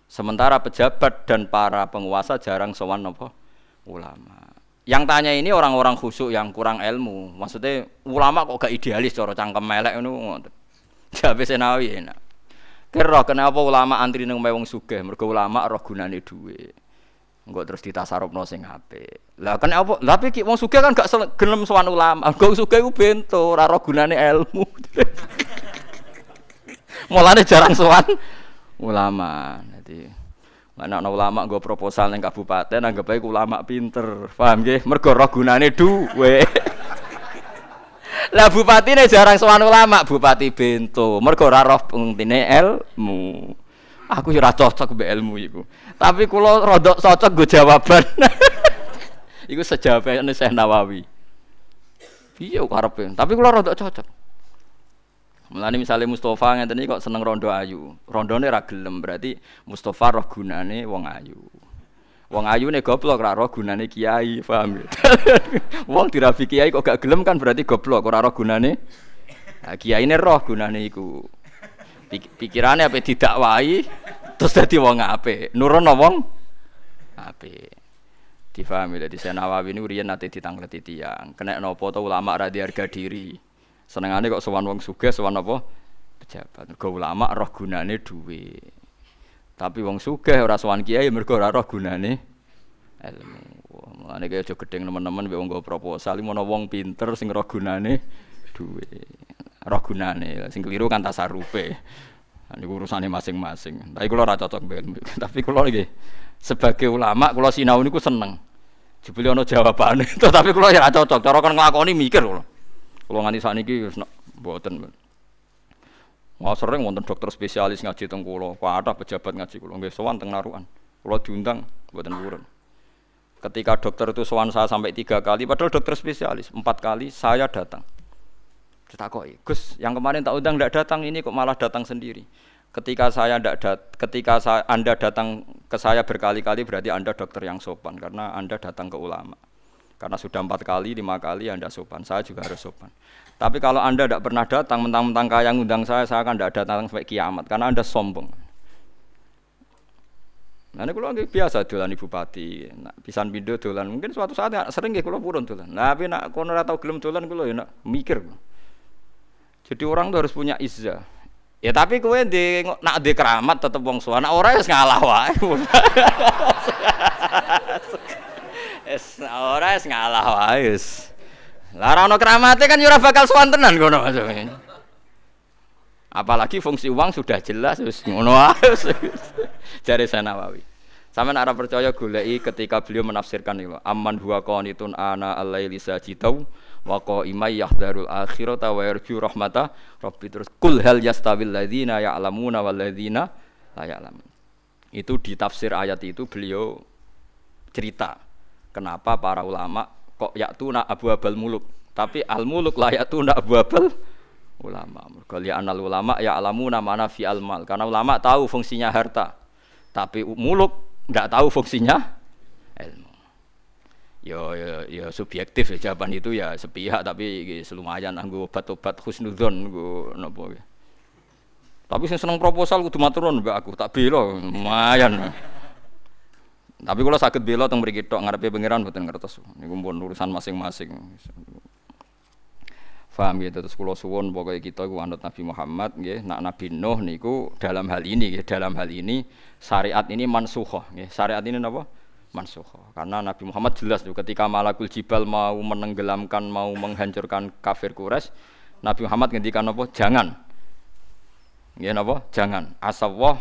[SPEAKER 1] Sementara pejabat dan para penguasa jarang sowan apa ulama. Yang tanya ini orang-orang khusyuk yang kurang ilmu. Maksudnya ulama kok gak idealis cara cangkem melek ngono ngoten. Jabe Nawawi enak. Kira kenapa ulama antri ning wong sugih? Mergo ulama roh gunane dhuwit. Engko terus ditasarupno sing apik. Lah kan apa? Tapi ki wong sugih kan gak gelem sowan ulama. Engko sugih ku bento, ora ro gunane ilmu. Mulane jarang sowan ulama. Dadi ana ulama nggo proposal ning kabupaten anggap ae ulama pinter. Paham nggih? Mergo ro gunane duwe. Lah bupati ini jarang sowan ulama, bupati bento. Mergo ora roh pentingine ilmu. Aku ora cocok mbek ilmu iku. Tapi kula rodok cocok gue jawaban. iku sejawabane Syekh Nawawi. Piye karepe? Tapi kula rodok cocok. Mulane misalnya Mustafa ngeten iki kok seneng rondo ayu. Rondone ra gelem berarti Mustafa roh gunane wong ayu. Wong ayu nih goblok ora roh gunane kiai, paham ya? wong dirafi kiai kok gak gelem kan berarti goblok ora roh gunane. Nah, kiai ini roh gunane iku pikirannya apa? Didakwahi terus jadi wong ape nurun wong? Ape difahami dari saya Nawawi ini urian nanti ditangleti tiang kena nopo tau ulama radi harga diri? Senengane kok sowan wong suge sowan apa? Pejabat. Mergo ulama roh gunane duwe tapi wong suge ora sowan kiai mergo ora roh gunane ilmu. Mulane kaya aja gedeng teman-teman wong nggo proposal mono wong pinter sing roh gunane duwe roh gunane sing keliru kan tasarupe. Ini urusannya masing-masing. Tapi kalau rata cocok tapi kalau lagi sebagai ulama kalau sinau ini seneng. Jebule ono jawaban itu tapi kalau ya cocok. Cara kan nglakoni mikir kalau kalau nganti sakniki wis mboten. Wah sering wonten dokter spesialis ngaji teng kula, ada pejabat ngaji kula. Nggih sowan teng narukan. Kula diundang mboten purun. Ketika dokter itu sowan saya sampai tiga kali, padahal dokter spesialis empat kali saya datang. Ditakoi, Gus, yang kemarin tak undang tidak datang ini kok malah datang sendiri. Ketika saya tidak dat, ketika saya, Anda datang ke saya berkali-kali berarti Anda dokter yang sopan karena Anda datang ke ulama. Karena sudah empat kali, lima kali Anda sopan, saya juga harus sopan. Tapi kalau Anda tidak pernah datang, mentang-mentang kaya ngundang saya, saya akan tidak datang sampai kiamat karena Anda sombong. Nah, ini kalau biasa dolan ibu bupati, nak pisan pindo dolan. Mungkin suatu saat sering nggih kalau purun dolan. Nah, tapi nak kono ora tau gelem dolan kula ya nak mikir. Jadi orang tuh harus punya izah. Ya tapi kowe di nak di keramat tetep wong suwana ora wis ngalah wae. Es ora wis ngalah wae. Lah ora ono kan ya ora bakal sowan tenan kono maksudnya. Apalagi fungsi uang sudah jelas wis ngono ae. Jare Sanawawi. Sama arah percaya goleki ketika beliau menafsirkan itu. Amman huwa qanitun ana al-laili sajidau wa qaimai yahdharul akhirata wa yarju rahmata rabbi terus kul hal yastawil ladzina ya'lamuna wal ladzina la ya'lamun. Itu di tafsir ayat itu beliau cerita kenapa para ulama kok yaktuna abu abal muluk tapi al muluk layak tuna abu abal ulama. Mergo anal ulama ya alamu nama fi almal. Karena ulama tahu fungsinya harta. Tapi muluk tidak tahu fungsinya ilmu. Yo, yo, yo subjektif ya jawaban itu ya sepihak tapi selumayan anggo obat-obat husnudzon nggo napa ya. Tapi sing seneng proposal kudu maturun mbak aku tak bela lumayan. Tapi kalau sakit bela teng mriki tok ngarepe pangeran mboten ngertos. Niku pun urusan masing-masing. Faham ya terus kula suwun pokoke kita iku anut Nabi Muhammad nggih nak Nabi Nuh niku dalam hal ini nggih dalam hal ini syariat ini mansukhoh nggih syariat ini napa mansukhoh karena Nabi Muhammad jelas tuh ketika malakul jibal mau menenggelamkan mau menghancurkan kafir Quraisy Nabi Muhammad ngendikan apa? Jangan. Nggih napa? Jangan. Asawah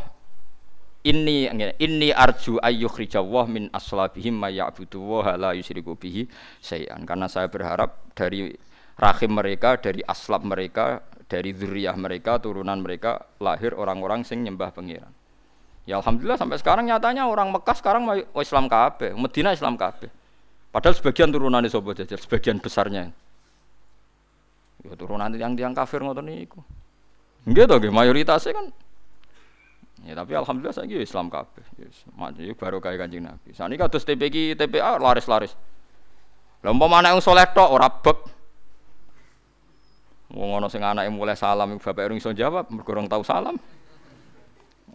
[SPEAKER 1] ini ini arju ayyukhrijawah min aslabihim may ya'budu wa la yusyriku bihi sayan karena saya berharap dari rahim mereka, dari aslab mereka, dari zuriyah mereka, turunan mereka lahir orang-orang sing nyembah pengiran. Ya alhamdulillah sampai sekarang nyatanya orang Mekah sekarang mau Islam kabeh, Medina Islam kabeh. Padahal sebagian turunan sobo jajar, sebagian besarnya. Ya turunan yang tiang kafir ngoten niku. Nggih to nggih mayoritasnya kan Ya tapi alhamdulillah saya Islam kabeh. Yes, ya baru kayak Kanjeng Nabi. Sakniki kados TPG TPA laris-laris. Lah umpama anak wong saleh tok ora bek. Wong ana sing anake mulai salam bapak ora iso jawab, ora tau salam.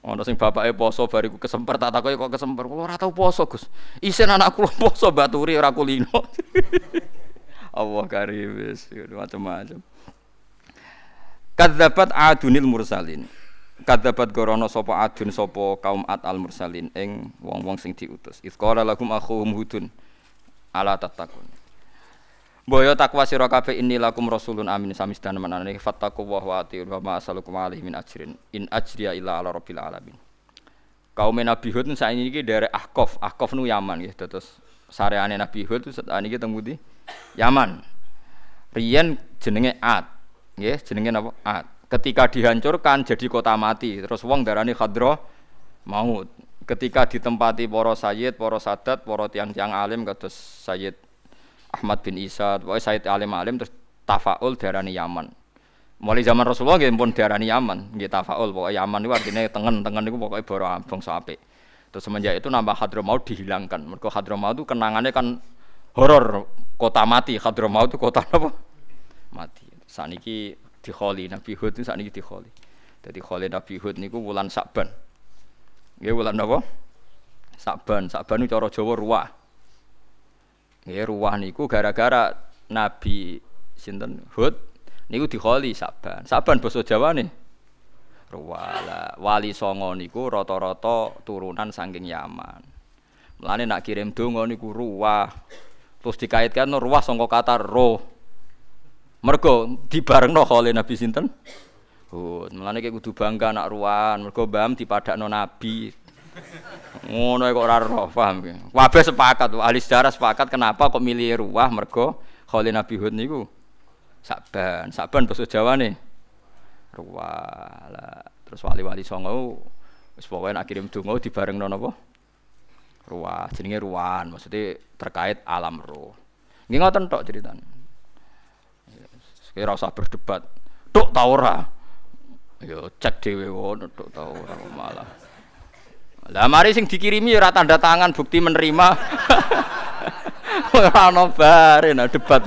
[SPEAKER 1] Ana sing bapake poso bariku kesemper tak takoki kok kesemper. Kulo ora tau poso, Gus. Isen anakku poso baturi ora kulino. Allah karim wis macam-macam. Kadzabat adunil mursalin. Kadzabat gorono sapa adun sapa kaum ad al mursalin ing wong-wong sing diutus. Izqala lakum akhuhum hudun ala tatakun. Boyo takwa sira kabeh inni lakum rasulun amin samisdan manane fattaqu wa wa wa ma alaihi min ajrin in ajriya illa ala rabbil alamin. Kaum Nabi Hud saiki iki dari Ahqaf, Ahqaf nu Yaman nggih terus sareane Nabi Hud saat niki teng pundi? Yaman. Riyen jenenge Ad. Nggih, jenenge napa? Ad. Ketika dihancurkan jadi kota mati, terus wong darani Khadra maut. Ketika ditempati para sayyid, para sadat, para tiang-tiang alim kados Sayyid Ahmad bin Isa, pokoknya Said alim alim terus tafaul darani Yaman. Mulai zaman Rasulullah nggih pun darani Yaman, nggih tafaul pokoknya Yaman itu artinya tengen, tengen itu pokoknya baru bangsa apik. Terus semenjak itu nama Hadramaut dihilangkan. Mereka Hadramaut itu kenangannya kan horor kota mati. Hadramaut itu kota apa? Mati. Saniki dikholi Nabi Hud itu saniki dikholi. Jadi kholi Nabi Hud niku bulan Sakban. Nggih bulan apa? Sakban. Sakban itu cara Jawa ruah. Ya ruwah niku gara-gara Nabi sinten Hud niku dikholi Saban. Saban basa Jawane ruwah. Wali Songo niku rata-rata turunan saking Yaman. Mulane nak kirim donga niku ruwah. Terus dikaitkan ruwah sangka kata roh. Mergo dibarengno kholi Nabi sinten? Hud. Mulane kudu bangga nak ruwahan. Mergo mbam dipadakno Nabi. Ngono kok ora roh, paham ya? Kabeh sepakat, ahli sejarah sepakat kenapa kok milih ruwah mergo Khalil Nabi Hud niku Saban, Saban basa Jawane. Ruwah. Lah terus wali-wali songo wis pokoke nak kirim donga dibarengno napa? Ruwah, jenenge ruwan, maksudnya terkait alam roh. Nggih ngoten tok ceritane. Kira usah berdebat. Tok ta ora? Yo cek dhewe ngono tok ta ora malah. Lah mari sing dikirimi ora tanda tangan bukti menerima. Ora ono bare nah debat.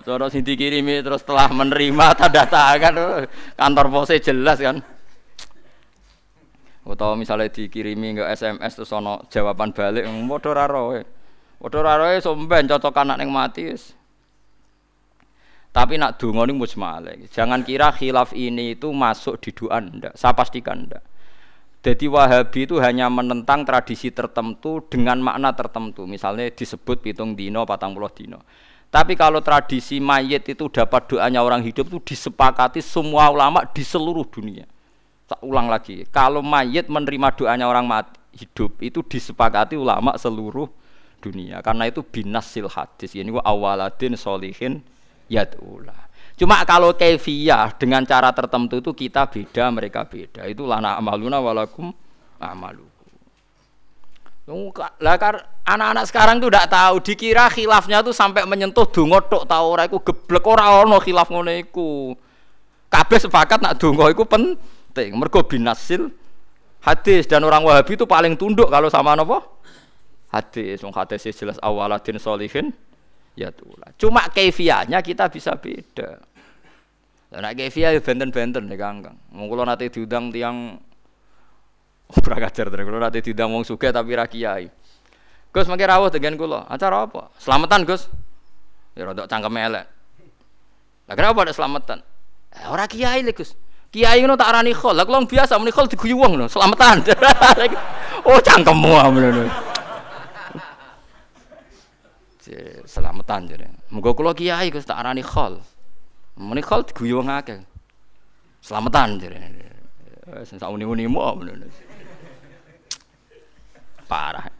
[SPEAKER 1] Cara sing dikirimi terus telah menerima tanda tangan kantor pose jelas kan. Utawa misalnya dikirimi nggak SMS terus ono jawaban balik, padha ra roe. Padha ra roe somben cocok anak yang mati wis. Tapi nak donga niku mujmal. Jangan kira khilaf ini itu masuk di doa ndak. Saya pastikan ndak. Jadi Wahabi itu hanya menentang tradisi tertentu dengan makna tertentu. Misalnya disebut pitung dino, patang puluh dino. Tapi kalau tradisi mayit itu dapat doanya orang hidup itu disepakati semua ulama di seluruh dunia. Tak ulang lagi. Kalau mayit menerima doanya orang mati, hidup itu disepakati ulama seluruh dunia. Karena itu binasil hadis. Ini awaladin solihin yad'ula. Cuma kalau kefiah dengan cara tertentu itu kita beda, mereka beda. Itu lana amaluna walakum amalu. Lah anak-anak sekarang tuh tidak tahu, dikira khilafnya tuh sampai menyentuh donga tok ta ora iku geblek ora ono khilaf ngono iku. Kabeh sepakat nak donga iku penting. Mergo binasil hadis dan orang Wahabi itu paling tunduk kalau sama apa? Hadis. Wong hadis jelas awaladin solihin ya tulah. Cuma kaifiahnya kita bisa beda. Nek kaifiah ya benten-benten ya Kang. Mung kula nate diundang tiang Ora kajar terus kula nate diundang wong sugih tapi ra kiai. Gus mangke rawuh dengan kula. Acara apa? Selamatan, Gus. Ya rodok cangkeme elek. Lah kenapa ada selamatan? Eh, ora kiai le, Gus. Kiai ngono tak arani khol. Lah kula biasa muni khol diguyu wong no, selamatan. oh cangkemmu ngono. selamatan jare. Muga kula kiai Gus tak arani khol. Muni khol diguyu wong akeh. Selamatan jare. Wis sak uni-unimu parah.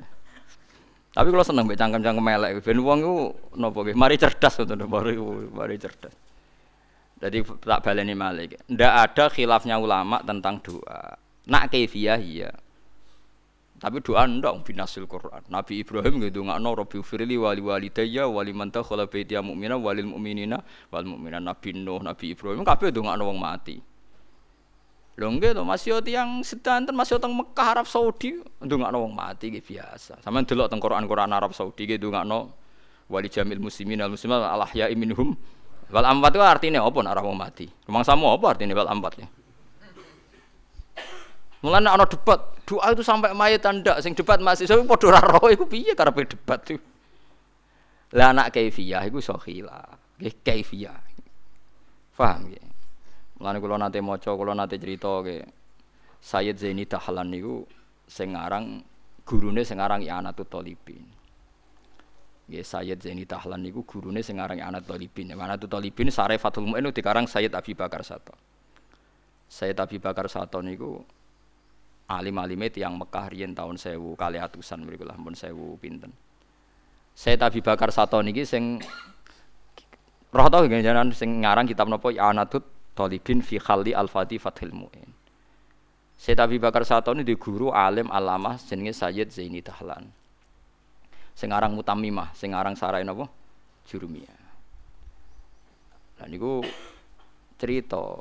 [SPEAKER 1] Tapi kalau seneng mbek cangkem-cangkem melek, ben wong iku napa nggih, mari cerdas ngoten mari mari cerdas. Jadi tak baleni malih. Ndak ada khilafnya ulama tentang doa. Nak kaifiyah iya. Tapi doa ndak binasil Quran. Nabi Ibrahim gitu ngakno Rabbi firli wali walidayya wali man takhala baitiya mu'mina walil mu'minina wal mu'minat Nabi Nuh, Nabi Ibrahim kabeh ndongakno wong mati. Lho nggih to masih tiyang sedanten masih teng Mekah Arab Saudi ndongakno wong mati nggih biasa. Sampeyan delok teng Quran-Quran Arab Saudi nggih ndongakno wali jamil muslimin al muslimat al ahya'i minhum wal amwat itu artinya apa nek wong mati? Memang sama apa artinya wal amwat ya? Mulane ana debat, doa itu sampai mayat ndak sing debat masih saya padha ora roh iku piye karepe debat itu. Lah anak kaifiyah iku iso khilaf. Nggih kaifiyah. Paham nggih? Mulane kula nate maca, kula nate cerita ke Sayyid Zaini Dahlan niku sing aran gurune sing aran I'anatul Talibin. Nggih Sayyid Zaini Dahlan niku gurune sing aran I'anatul Talibin. I'anatul Talibin sare Fathul Mu'in dikarang Sayyid Abi Bakar Sato. Sayyid Abi Bakar Sato niku alim-alime tiyang Mekah riyen tahun 1000 kali atusan mriku lah 1000 pinten. Sayyid Abi Bakar Sato niki sing roh tau nggih sing ngarang kitab napa I'anatul Tolibin fi khalli al-fati fathil mu'in. Sayyid Abi Bakar Satoni di guru alim alamah jenenge Sayyid Zaini Dahlan. Sing aran Mutamimah, sing aran sarai napa? Jurumiyah. Lah niku cerita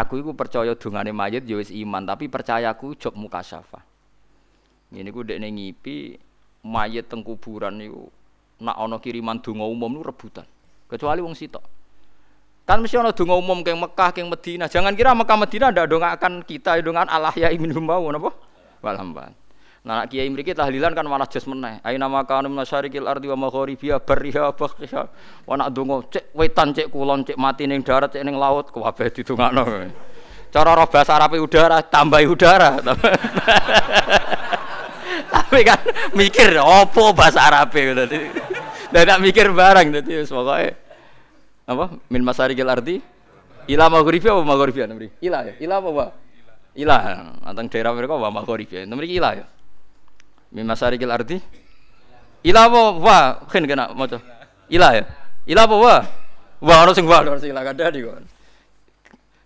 [SPEAKER 1] aku iku percaya dungane mayit ya iman tapi percayaku job mukasyafa. Ngene ku dekne ngipi mayit teng kuburan niku nak ana kiriman donga umum niku rebutan. Kecuali wong sitok. Kan mesti ana donga umum keng Mekah, keng Madinah. Jangan kira Mekah Madinah ndak dongakan kita dongan Allah ya imin humbawu napa? Walamban. Nah, nak kiai mriki tahlilan kan malah jas meneh. Aina makanu masyarikil ardi wa magharibiha barriha baqiha. Wa nak donga cek wetan cek kulon cek mati ning darat cek ning laut kabeh didongakno. Cara roh bahasa Arab udara tambahi udara. Tapi kan mikir opo bahasa Arab dadi. Dadak mikir barang dadi wis pokoke apa min masarikil ardi ila maghribi apa maghribi namri ila ya ila apa wa ila antang daerah mereka wa maghribi namri ila ya min masarikil ardi. Ila apa wa? Khen kena maca. Ila ya? Ila apa wa? Wa ono sing wa. Ono sing ila kada di kon.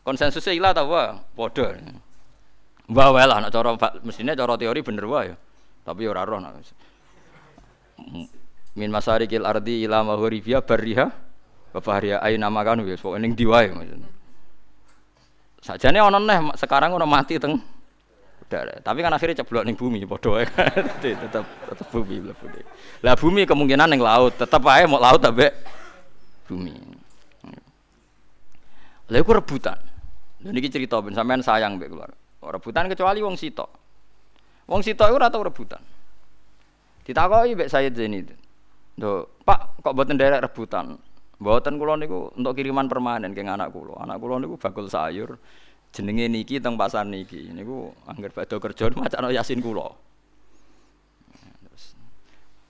[SPEAKER 1] Konsensusnya ila ta wa? Padha. Wa wa lah nek cara mestine cara teori bener wa ya. Tapi ora roh min masarikil ardi ila maghribi barriha Arya ayo nama kan wis pokoke ning diwae maksudnya. Sajane ana neh sekarang ana mati teng udara. Tapi kan akhirnya ceblok ning bumi padha wae. tetep tetep bumi mlebu. Lah bumi kemungkinan ning laut, tetep ae mau laut ambek bumi. Lah iku rebutan. Dan ini cerita ben sampean sayang mbek keluar. rebutan kecuali wong sitok. Wong sitok iku ora tau rebutan. Ditakoki mbek Sayyid Zaini. Lho, Pak, kok mboten derek rebutan? Mboten kula niku untuk kiriman permanen ke anak kula. Anak kula niku bakul sayur. Jenenge niki teng pasar niki. Niku angger badhe kerja macakno Yasin kula.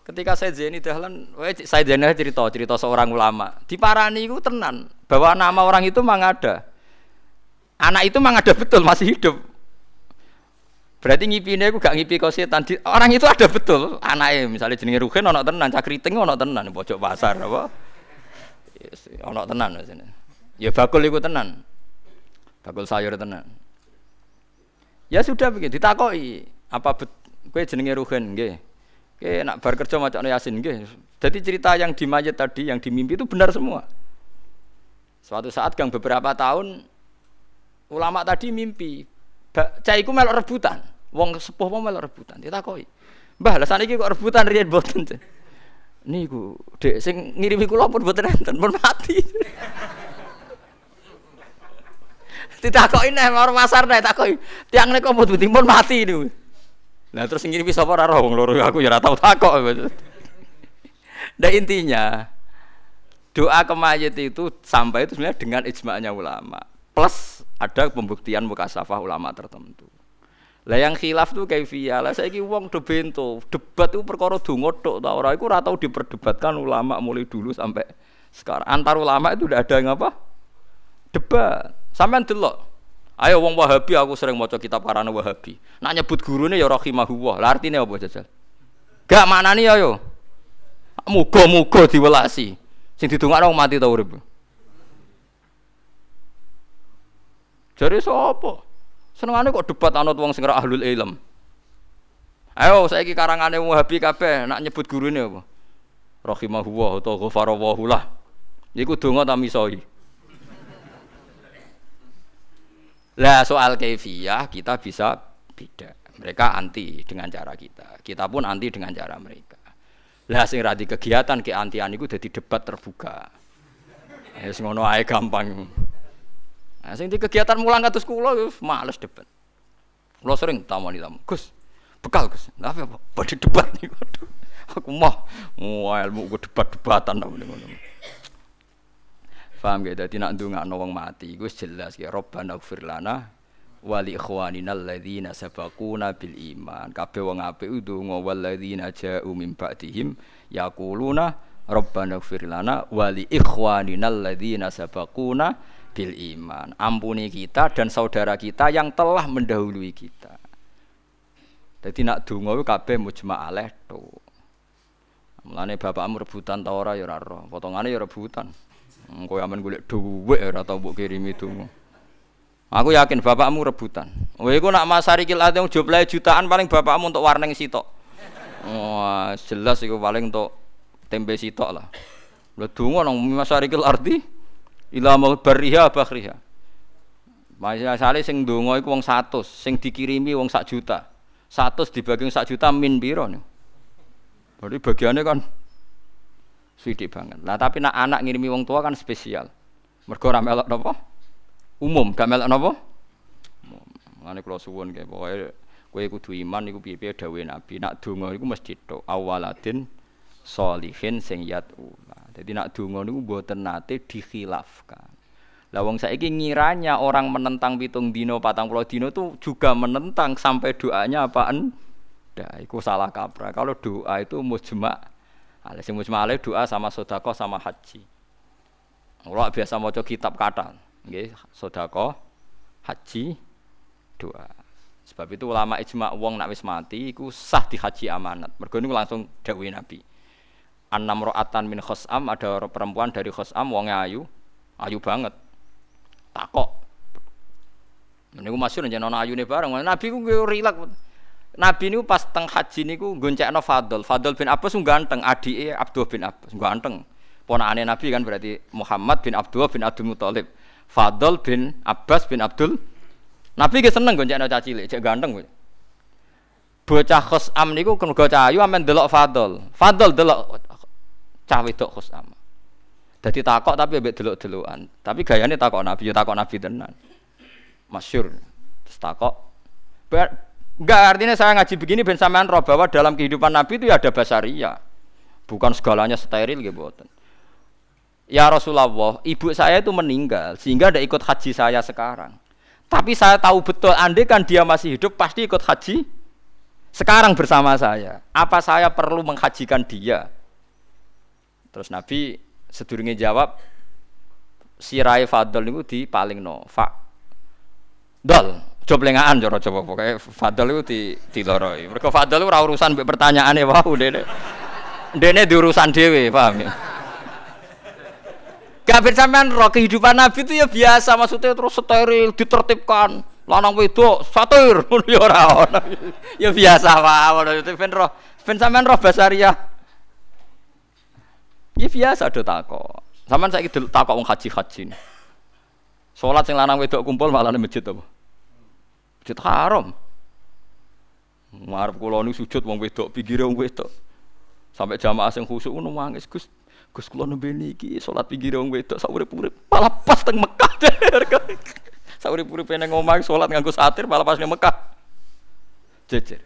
[SPEAKER 1] Ketika saya Zaini Dahlan, saya Zaini cerita cerita seorang ulama. Di Parani itu tenan bahwa nama orang itu memang ada. Anak itu memang ada betul masih hidup. Berarti ngipine aku gak ngipi kau setan. Orang itu ada betul. Anaknya misalnya jenenge Ruhin ono tenan, Cakriting ono tenan pojok pasar apa. Ono tenan sini. Ya bakul iku tenan. Bakul sayur tenan. Ya sudah begitu ditakoi apa bet kowe jenenge Ruhin nggih. Oke, nak bar kerja macam Yasin nggih. Jadi cerita yang di mayat tadi, yang di mimpi itu benar semua. Suatu saat gang beberapa tahun ulama tadi mimpi, cah iku melok rebutan. Wong sepuh mau melok rebutan. Ditakoki. Mbah, lah saniki kok rebutan riyen boten. Niku, Dek sing ngirimi kula pun boten enten, pun mati. Ditakoki nek mar pasar nek takoki, tiang nek kok pun mati niku. Nah terus ngirimi sapa ora roh wong loro aku ya ora tau takok. Nah intinya doa ke mayit itu sampai itu sebenarnya dengan ijma'nya ulama. Plus ada pembuktian mukasafah ulama tertentu. Lah yang khilaf tuh kaifiyah. Lah saiki wong do bento, debat itu perkara donga tok ta ora iku ora tau diperdebatkan ulama mulai dulu sampai sekarang. Antar ulama itu udah ada yang apa? Debat. Sampean delok Ayo wong Wahabi aku sering maca kitab karana Wahabi. Nak nyebut gurune ya rahimahullah. Lah artine apa jajal? Gak maknani ayo. Muga-muga diwelasi. Sing didongakno mati ta urip. Jare sapa? Senengane kok debat anut wong sing ora ahlul ilm. Ayo saiki karangane Wahabi kabeh nak nyebut gurune apa? Rahimahullah atau ghafarallahu lah. Iku donga ta misoi. Lah soal kefiah kita bisa beda. Mereka anti dengan cara kita. Kita pun anti dengan cara mereka. Lah sing radi kegiatan ke antian itu jadi debat terbuka. Ya ngono ae gampang. Nah, sing di kegiatan mulang kados kula males debat. Kula sering tamani tamu. Gus, bekal Gus. Lah apa? Pada debat nih. Aku mah mau ilmu debat-debatan ngono. Paham gak? Jadi nak ndongakno wong mati gue jelas ya Rabbana ighfir lana wa li ikhwanina alladzina sabaquna bil iman. Kabeh wong apik ndonga walladzina ja'u min ba'dihim yaquluna Rabbana ighfir lana wa li ikhwanina alladzina sabaquna bil iman. Ampuni kita dan saudara kita yang telah mendahului kita. Jadi nak donga kuwi kabeh mujma' alaih to. Mulane bapakmu rebutan ta ora ya ora potongane ya rebutan. Engko aman golek dhuwit ora tau mbok kirim itu. Aku yakin bapakmu rebutan. Kowe iku nak Mas Arikil ate jumlahe jutaan paling bapakmu untuk warneng sitok. Wah, jelas iku paling untuk tempe sitok lah. Lah donga nang Mas Arikil arti ila bariha bakhriha. Masale sing donga iku wong 100, sing dikirimi wong sak juta. 100 dibagi sak juta min nih? Berarti bagiannya kan Suwidi banget. Nah tapi nak anak ngirimi wong tua kan spesial. Mergo ora melok napa? Umum, gak melok napa? Ngene kula suwun kae pokoke kowe kudu iman iku piye-piye dawuhe Nabi. Nak donga iku mesti tok awaladin solihin sing. Jadi nak donga niku mboten nate dikhilafkan. Lah wong saiki ngiranya orang menentang pitung dino, patang puluh dino itu juga menentang sampai doanya apaan? Dah, itu salah kaprah. Kalau doa itu mujma' Ale sing mujmale doa sama sodako sama haji. Kalau biasa mau kitab kata, nggih sodako, haji, doa. Sebab itu ulama ijma wong nak wis mati iku sah di haji amanat. Mergo niku langsung dawuh Nabi. Anam ro'atan min khosam ada perempuan dari khosam wong ayu, ayu banget. Takok. Niku masyhur jeneng ana ayune bareng. Nabi ku rilak. Nabi ini pas teng haji niku goncekno Fadl. Fadl bin Abbas ganteng, adike Abdul bin Abbas ganteng. Ponakane Nabi kan berarti Muhammad bin Abdul bin Abdul Muthalib. Fadl bin Abbas bin Abdul. Nabi ki seneng goncekno cah cilik, cek ganteng kowe. Bocah Khosam niku cah ayu amen delok Fadl. Fadl delok cah wedok Khosam. Dadi takok tapi mbek delok-delokan. Tapi gayane takok Nabi, ya takok Nabi tenan. Masyur. Terus takok Enggak artinya saya ngaji begini ben sampean roh bahwa dalam kehidupan Nabi itu ya ada basaria. Bukan segalanya steril gitu. Ya Rasulullah, ibu saya itu meninggal sehingga tidak ikut haji saya sekarang. Tapi saya tahu betul, andai kan dia masih hidup pasti ikut haji sekarang bersama saya. Apa saya perlu menghajikan dia? Terus Nabi sedurunge jawab, sirai fadl niku di paling no fa dol joblengaan cara coba pokoknya fadl itu di di loroi mereka fadl ora urusan pertanyaan ya wow dene di urusan dewe paham ya? Gak sampean roh kehidupan Nabi itu ya biasa maksudnya terus steril ditertibkan. Lanang wedok satir. Ya ora ya biasa wae itu ben roh ben sampean roh basaria ya biasa do takok. Sampean saiki takok wong haji-haji Salat sing lanang wedok kumpul malah di masjid apa masjid haram Marep kula nu sujud wong wedok pinggire wong wedok sampai jamaah sing khusuk ngono nangis Gus Gus kula nembe niki salat pinggir wong wedok sak urip-urip malah pas teng Mekah. sak urip-uripe nang omah salat nganggo satir malah pas nang Mekah. Jejer.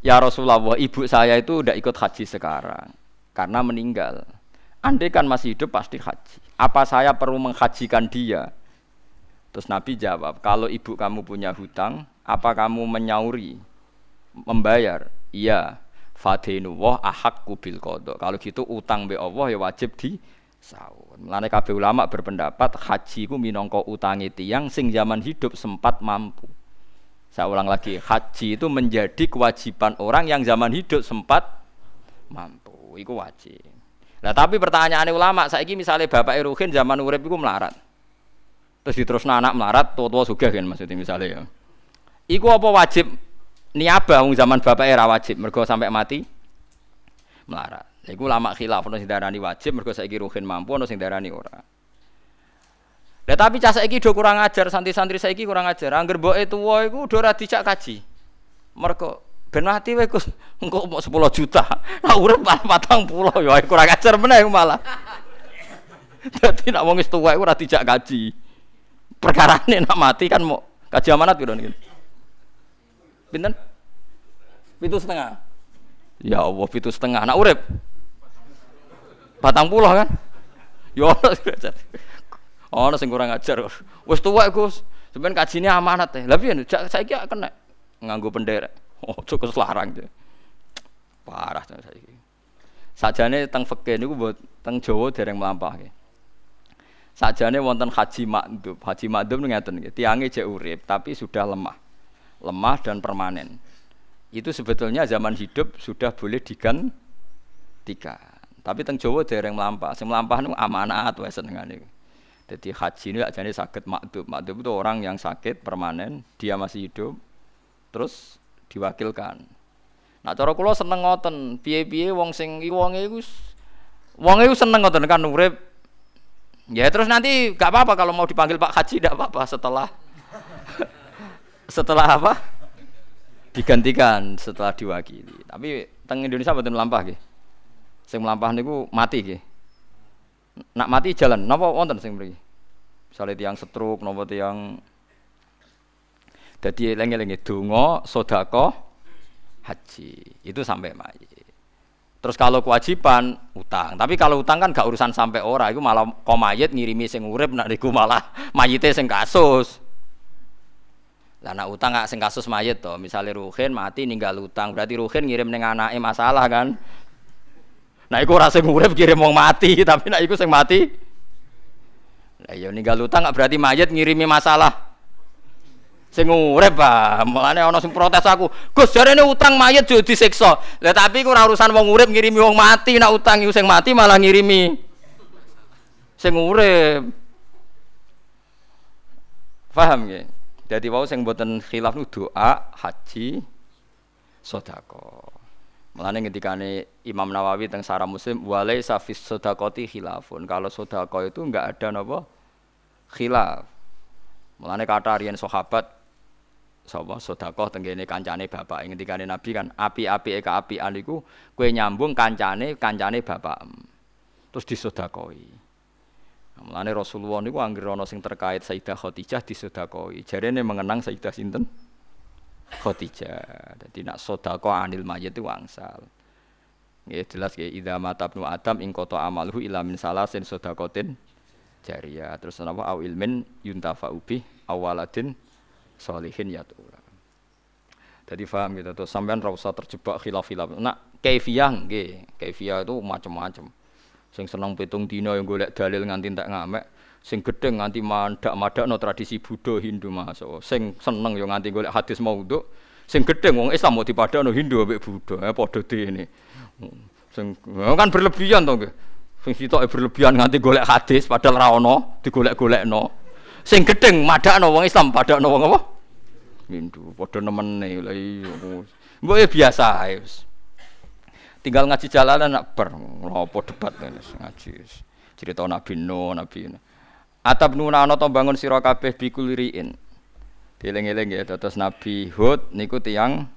[SPEAKER 1] Ya Rasulullah, ibu saya itu udah ikut haji sekarang karena meninggal. Andai kan masih hidup pasti haji. Apa saya perlu menghajikan dia? Terus Nabi jawab, kalau ibu kamu punya hutang, apa kamu menyauri, membayar? Iya fadenu wah ahak kubil kodok. Kalau gitu utang be Allah ya wajib di sahur. Mulane kabeh ulama berpendapat haji ku minangka utangi tiang sing zaman hidup sempat mampu. Saya ulang lagi, haji itu menjadi kewajiban orang yang zaman hidup sempat mampu. Iku wajib. Nah tapi pertanyaan ulama, saya ini misalnya bapak Eruhin zaman urip itu melarat. Terus diterus anak melarat, tua-tua juga kan maksudnya misalnya ya. Iku apa wajib niabah wong zaman bapak era wajib mergo sampai mati melarat. Iku lama khilaf ono sing darani wajib mergo saiki ruhin mampu ono sing darani ora. Lah tapi cah saiki do kurang ajar, santri-santri saiki kurang ajar. Angger mboke tuwa iku do ora dicak kaji. Mergo ben mati wae Gus, engko mau 10 juta. Lah urip 40 ya kurang ajar meneh malah. Dadi nak wong wis tuwa iku ora dijak kaji. Perkarane nak mati kan mau kaji amanat piro niki. Pinten? Pitu setengah. Ya Allah, pitu setengah. Nak urip. Batang pulau kan? Ya Allah. Oh, sing kurang ajar. Wis tuwa Gus. Sampeyan kajine amanat teh. Lah piye saiki kena nganggo penderek. Oh, cukup larang tuh. Parah saiki. Sajane teng fikih niku buat teng Jawa dereng mlampahke. Sajane wonten haji makdum. Haji makdum ngeten nggih. Tiange jek urip tapi sudah lemah lemah dan permanen. Itu sebetulnya zaman hidup sudah boleh digantikan. Tapi teng Jawa dereng melampah. Sing melampah nu amanat wae senengane. Jadi haji ini ajane sakit makdub. Makdub itu orang yang sakit permanen, dia masih hidup, terus diwakilkan. Nah cara kula seneng ngoten, piye-piye wong sing wonge iku wonge iku seneng ngoten kan urip. Ya terus nanti gak apa-apa kalau mau dipanggil Pak Haji tidak apa-apa setelah setelah apa? Digantikan setelah diwakili. Tapi teng Indonesia betul melampah gitu. Sing melampah niku mati gitu. Nak mati jalan. Napa wonten sing mriki? Misalnya tiang setruk, napa tiang jadi lengi-lengi dungo, sodako, haji. Itu sampai mayit. Terus kalau kewajiban utang, tapi kalau utang kan gak urusan sampai ora, itu malah komayit ngirimi sing urip, nak niku malah mayite sing kasus. Lah nak utang gak sing kasus mayit to, misalnya Ruhin mati ninggal utang, berarti Ruhin ngirim ning anake masalah kan. Nah iku ora sing urip kirim wong mati, tapi nak iku sing mati. Lah ya ninggal utang gak berarti mayit ngirimi masalah. Sing urip ah, mulane ana sing protes aku. Gus jarene utang mayit yo disiksa. Lah tapi iku ora urusan wong urip ngirimi wong mati, nak utang iku sing mati malah ngirimi sing urip. Paham nggih? Jadi wau sing mboten khilaf nu doa, haji, sedekah. Mulane ngendikane Imam Nawawi teng Sarah Muslim walai safis sedekati khilafun. Kalau sedekah itu enggak ada napa khilaf. Mulane kata riyen sahabat sapa sedekah tenggene kancane bapak. Ngendikane Nabi kan api-api eka api iku kowe nyambung kancane kancane bapak. Terus disedekahi. Mulane Rasulullah niku anggere ana sing terkait Sayyidah Khadijah disedakoi. Jarene mengenang Sayyidah sinten? Khadijah. Dadi nak sedekah anil mayit itu wangsal. Nggih jelas nggih idza mata Adam ing qata amalhu ila min salasin sedaqatin jariyah. Terus napa au ilmin yuntafa'u bi awaladin solihin yatula. Jadi paham gitu tuh sampean ora usah terjebak khilaf-khilaf. Nak kaifiyah nggih, kaifiyah itu macam-macam. Sing seneng pitung dina yang golek dalil nganti tak ngamek, sing gedeng nganti mandak no tradisi Buddha Hindu masuk. Sing seneng yo nganti golek hadis maudhu, sing gedeng wong Islam mau no Hindu ambek Buddha, eh padha ini. Sing kan berlebihan to nggih. Sing sitoke berlebihan nganti golek hadis padahal ra ono, digolek-golekno. Sing gedeng madakno wong Islam padakno wong apa? Hindu. Padha nemene lha iya. Mbok ya biasa ae Tinggal ngaji jalanan nak ber, ngopo debat ngaji. Cerita Nabi Nuh, Nabi Nuh. Atap nuna ana bangun sira kabeh bikuliriin. Dieling-eling ya terus Nabi Hud niku tiyang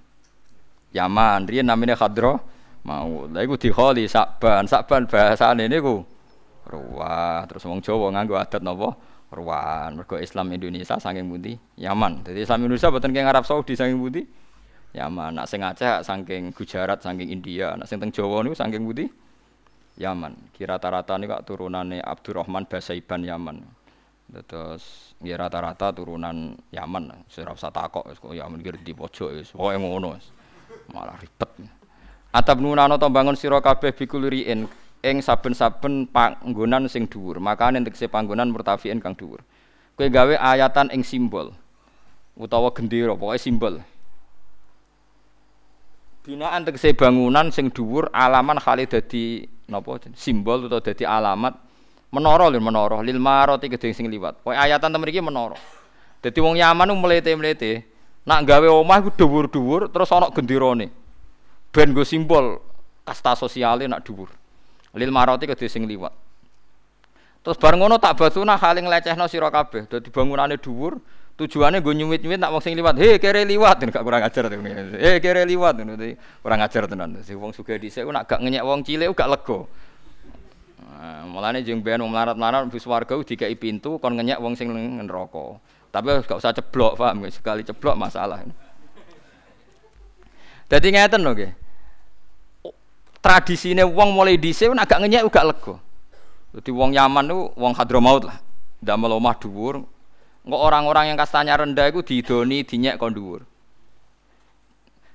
[SPEAKER 1] Yaman, riyen namine Khadra mau. Lah iku dikholi Sakban, Sakban bahasane niku ruwah. Terus wong Jawa nganggo adat napa? Ruwan. Mergo Islam Indonesia saking pundi? Yaman. Jadi Islam Indonesia boten keng Arab Saudi saking pundi? Yaman. Nak sing Aceh saking Gujarat, saking India. Nak sing teng Jawa niku saking pundi? Yaman. Kira rata-rata niku turunane Abdurrahman Basaiban Yaman. Terus ya rata-rata turunan Yaman. Ora usah takok kok Yaman iki di pojok wis. Pokoke ngono. Malah ribet. Atap nunano to bangun sira kabeh bikuluriin ing saben-saben panggonan sing dhuwur. Makane tegese panggonan murtafiin kang dhuwur. Kowe gawe ayatan ing simbol utawa gendera, pokoke simbol. Binaan tegese bangunan sing dhuwur alaman khali dadi napa simbol utawa dadi alamat menara lho menara lil marati gedeng sing liwat. Pokoke ayatan temen iki menara. Dadi wong Yaman mlete-mlete nak gawe omah iku dhuwur-dhuwur terus ana genderane ben go simbol kasta sosiale nak dhuwur. Lil maroti kedhe sing liwat. Terus bareng ngono tak batuna haling lecehno sira kabeh. Dadi bangunane dhuwur, tujuane go nyuwit-nyuwit nak wong sing liwat. He kere liwat, gak kurang ajar to. He kere liwat ngono kurang ajar tenan. Si wong sugih dhisik nak gak ngenyek wong cilik gak lega. Nah, mulane jeng ben melarat-melarat bus warga dikai pintu kon ngenyek wong sing neraka. Tapi gak usah ceblok, paham Sekali ceblok masalah. Jadi ngeten lho nggih. Tradisine wong mulai dhisik agak ngenyek gak lega. Dadi wong Yaman niku wong Hadramaut lah. Ndamel omah dhuwur. Engko orang-orang yang kastanya rendah iku didoni dinyek kon dhuwur.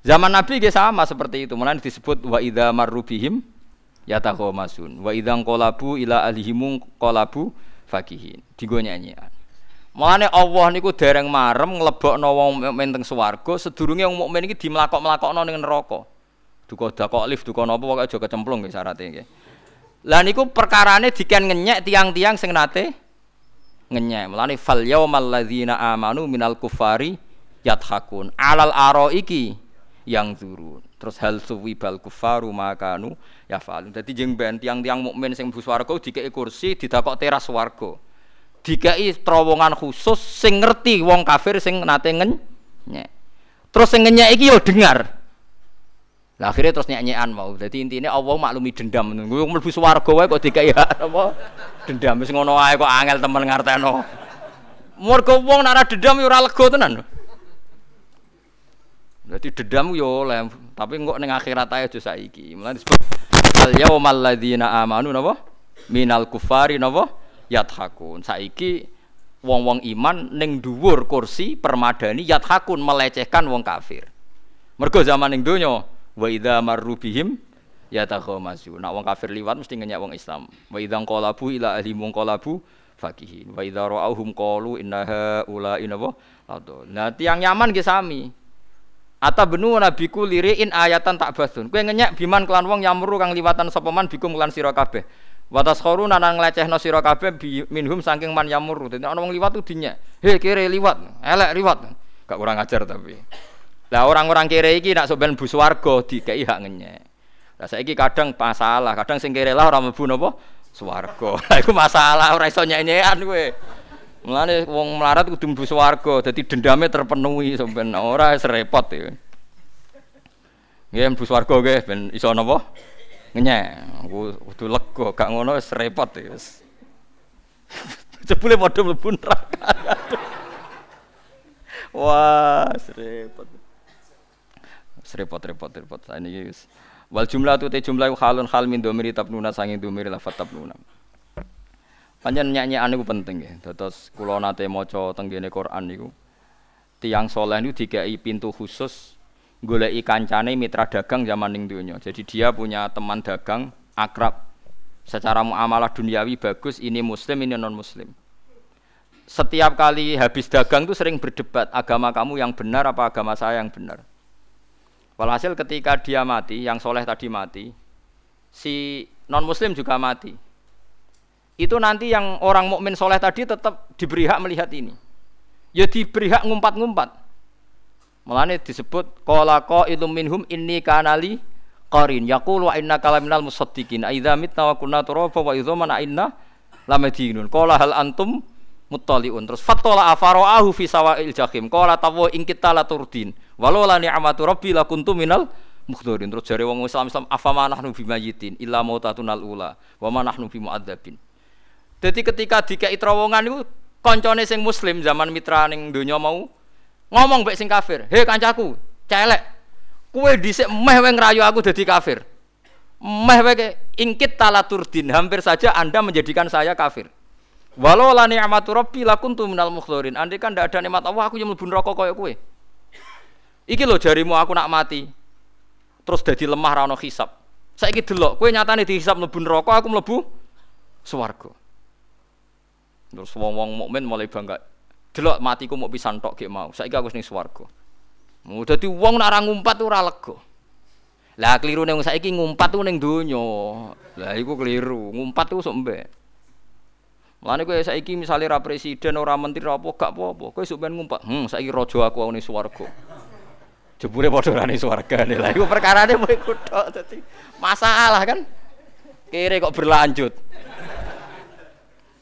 [SPEAKER 1] Zaman Nabi ge sama seperti itu. Mulane disebut wa idza marrubihim yataghomasun. Wa idza qolabu ila alihim qolabu fakihin. Digo nyanyian. Mulane Allah niku dereng marem nglebokno wong mukmin teng swarga sedurunge wong mukmin iki dimlakok-mlakokno ning neraka. Duka dakok lift duka napa pokoke aja kecemplung nggih syaraté nggih. Lah niku perkarane diken ngenyek tiang-tiang sing nate ngenyek. Mulane fal yaumal ladzina amanu minal kufari yathakun alal aro iki yang turun. Terus hal bal kufaru makanu ya falun. Dadi jeng ben tiang-tiang mukmin sing mlebu swarga dikeki kursi didakok teras swarga dikai terowongan khusus sing ngerti wong kafir sing nate ngenyek. Terus sing ngenyek iki yo dengar. Lah akhirnya terus nyanyian mau. Jadi intinya Allah maklumi dendam. Gue mlebu swarga wae kok dikai apa? Dendam wis ngono ae kok angel temen ngarteno. Mergo wong nek dendam yo ora lega tenan. Jadi dendam yo oleh, tapi kok ning akhirat ae aja saiki. Mulane disebut al yaumal ladzina amanu napa? Minal kufari napa? yathakun. Saiki wong-wong iman ning dhuwur kursi permadani yathakun melecehkan wong kafir. Mergo zaman ning donya wa idza marru bihim yatakhomasu. Nak wong kafir liwat mesti ngenyek wong Islam. Wa idza qalabu ila ahli qalabu fakihin. Wa idza ra'auhum qalu innaha ula inapa Nah, tiang nyaman ge sami. Ata benu nabiku liriin ayatan tak basun. Kowe ngenyek biman kelan wong yamru kang liwatan sapa man bikum lan sira kabeh. Watas khoru nana ngelecehno sira kabeh minhum saking man yamur. Dadi ana wong liwat tuh dinya. He kere liwat, elek liwat. Gak kurang ajar tapi. Lah orang-orang kere iki nak soben bus warga dikei hak ngenyek. Lah saiki kadang masalah, kadang sing kere lah ora mlebu napa swarga. Lah iku masalah ora iso nyenyekan kowe. Mulane wong melarat kudu mlebu swarga, dadi dendame terpenuhi sampean ora serepot ya. Nggih mlebu swarga nggih ben iso napa? ngenyek kudu lega gak ngono wis repot ya wis Jebule padha mlebu neraka. Wah, repot. Repot repot. Ini guys. Wal jumlah tu te jumlah halun hal min domiri tabnuna sanging domiri lafat tabnuna. Panjen nyanyi anu penting ya. Terus kulo nate maca tenggene Quran niku tiang soleh niku dikai pintu khusus goleki kancane mitra dagang zaman ning donya. Jadi dia punya teman dagang akrab secara muamalah duniawi bagus, ini muslim, ini non muslim. Setiap kali habis dagang itu sering berdebat, agama kamu yang benar apa agama saya yang benar. Walhasil ketika dia mati, yang soleh tadi mati, si non muslim juga mati itu nanti yang orang mukmin soleh tadi tetap diberi hak melihat ini. Ya diberi hak ngumpat-ngumpat. Mulane disebut qala qailum minhum inni kanali qarin yaqulu inna kalaminal musaddiqin aidza mitna wa kunna turaba wa idzaman inna lamadinun qala hal antum muttaliun terus fatola afaraahu fi sawa'il jahim qala tawu in kita la turdin walau la ni'matu rabbi lakuntu minal mukhdorin terus jare wong Islam Islam afama nahnu bimayitin illa mautatunal ula wa ma nahnu bimu'adzabin jadi ketika dikei terowongan itu koncone sing muslim zaman mitra ning donya mau ngomong baik sing kafir, "Hei kancaku, celek. Kue dhisik meh wae ngrayu aku dadi kafir." Meh wae ingkit talaturdin, hampir saja Anda menjadikan saya kafir. Walau la ni'matu rabbi lakuntu minal mukhdorin. Andai kan tidak ada nikmat Allah, aku yang mlebu neraka kaya kowe. Iki lho jarimu aku nak mati. Terus dadi lemah ra ono hisab. Saiki delok, kowe nyatane dihisab mlebu neraka, aku mlebu swarga. Terus wong-wong mukmin mulai bangga. Delok matiku mau pisan tok gek mau. Saiki aku ning swarga. Mau dadi wong nak ngumpat ora lega. Lah keliru ning saiki ngumpat tuh ning donya. Lah iku keliru. Ngumpat tuh sok mbek. Mulane kowe saiki misale ra presiden ora menteri apa gak apa-apa. Kowe sok ben ngumpat. Hmm saiki raja aku ning swarga. Jebule padha ora ning swarga. Lah iku perkarane kowe kutok dadi masalah kan. Kere kok berlanjut.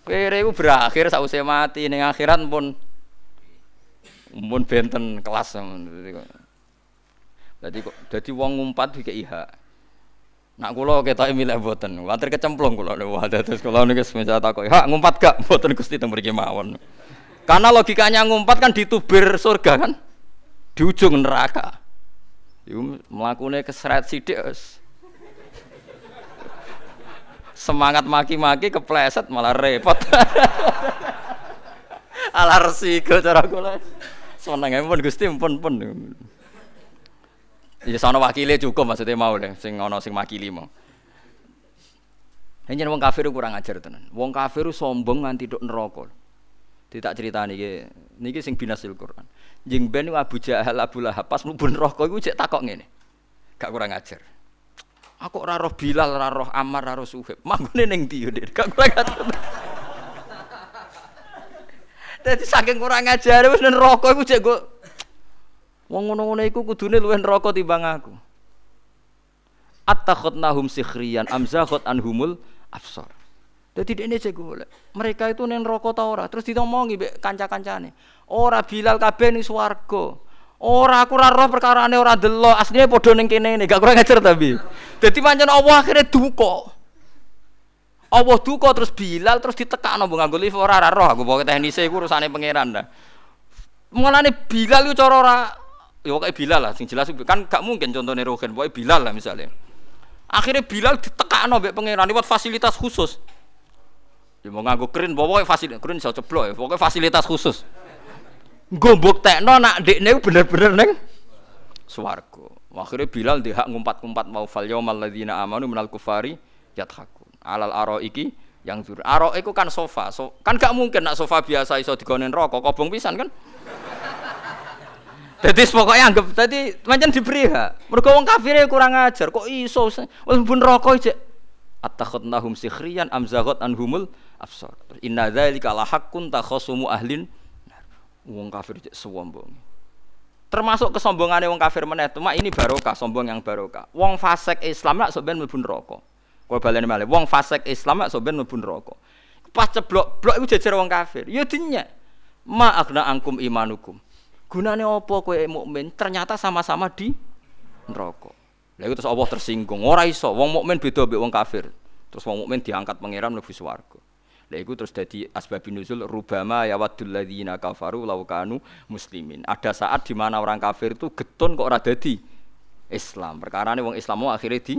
[SPEAKER 1] Kere itu berakhir sausé mati ning akhirat pun pun benten kelas. Jadi kok dadi wong ngumpat dikei hak. Nak kula ketoke milih mboten. Watir kecemplung kula wah terus kula niku semesa takoki, "Hak ngumpat gak?" Mboten Gusti teng mriki mawon. Karena logikanya ngumpat kan ditubir surga kan? Di ujung neraka. Iku mlakune keseret sithik semangat maki-maki kepleset malah repot. Ala resiko cara kula. Seneng pun Gusti pun pun. Ya sono wakile cukup maksudnya mau deh sing ana sing makili mau. Hanya wong kafir kurang ajar tenan. Wong kafir sombong nganti dok neraka. Tidak cerita nih, niki sing binasil Quran. Jeng ben Abu Jahal Abu Lahab pas mlebu neraka iku cek takok ngene. Gak kurang ajar. Aku ora roh Bilal, ora roh Ammar, ora roh Suhaib. Manggone ning ndi yo, Gak kurang ajar. Dadi saking kurang ajar nang neraka iku jek kok wong ngono-ngono iku kudune luwih neraka timbang aku. Attakhadnahum sikhriyan amzakhot anhumul absar. Dadi ini cek golek. Mereka itu neng rokok ta ora? Terus ditomongi mbek kanca-kancane. Ora Bilal kabeh ning swarga. Ora aku ora roh perkarane ora delok, asline padha ning kene ini, gak kurang ajar tapi. Dadi pancen Allah akhirnya duka. Allah duka terus Bilal terus ditekakno mbok nganggo lift ora ora roh aku pokoke teknise iku urusane pangeran dah. Mulane Bilal iku cara ora ya kayak Bilal lah sing jelas kan gak mungkin contohnya Rogen pokoke Bilal lah misalnya. Akhirnya Bilal ditekakno mbek pangeran lewat fasilitas khusus. Ya mau nganggo keren pokoknya fasilitas keren iso ceblok ya pokoknya fasilitas khusus. Gombok tekno nak dekne bener-bener neng swarga. Akhirnya Bilal dihak ngumpat-ngumpat mau fal yaumal ladzina amanu minal kufari yathakun. Alal aro iki yang zur. Aro iku kan sofa. So, kan gak mungkin nak sofa biasa iso digonen rokok, kobong pisan kan. Jadi pokoknya anggap tadi macam diberi ha. Mereka wong kafir kurang ajar. Kok iso walaupun rokok aja. Attakhadnahum sikhriyan amzagot anhumul absar. Inna dzalika lahaqqun takhosumu ahlin Wong kafir cek sombong. Termasuk kesombongannya wong kafir meneh, cuma ini barokah, sombong yang barokah. Wong fasik Islam nak soben mlebu neraka. Kowe baleni malih, wong fasik Islam nak soben mlebu neraka. Pas ceblok, blok iku jejer wong kafir. Ya dinya. Ma agna angkum imanukum. Gunane apa kowe mukmin? Ternyata sama-sama di neraka. Lha terus Allah tersinggung. Ora iso, wong mukmin beda mbek wong kafir. Terus wong mukmin diangkat pangeran mlebu swarga. Lha iku terus dadi asbabun nuzul rubama ya wadul ladzina kafaru law kanu muslimin. Ada saat di mana orang kafir itu getun kok ora dadi Islam. Perkara ini wong Islam mau akhirnya di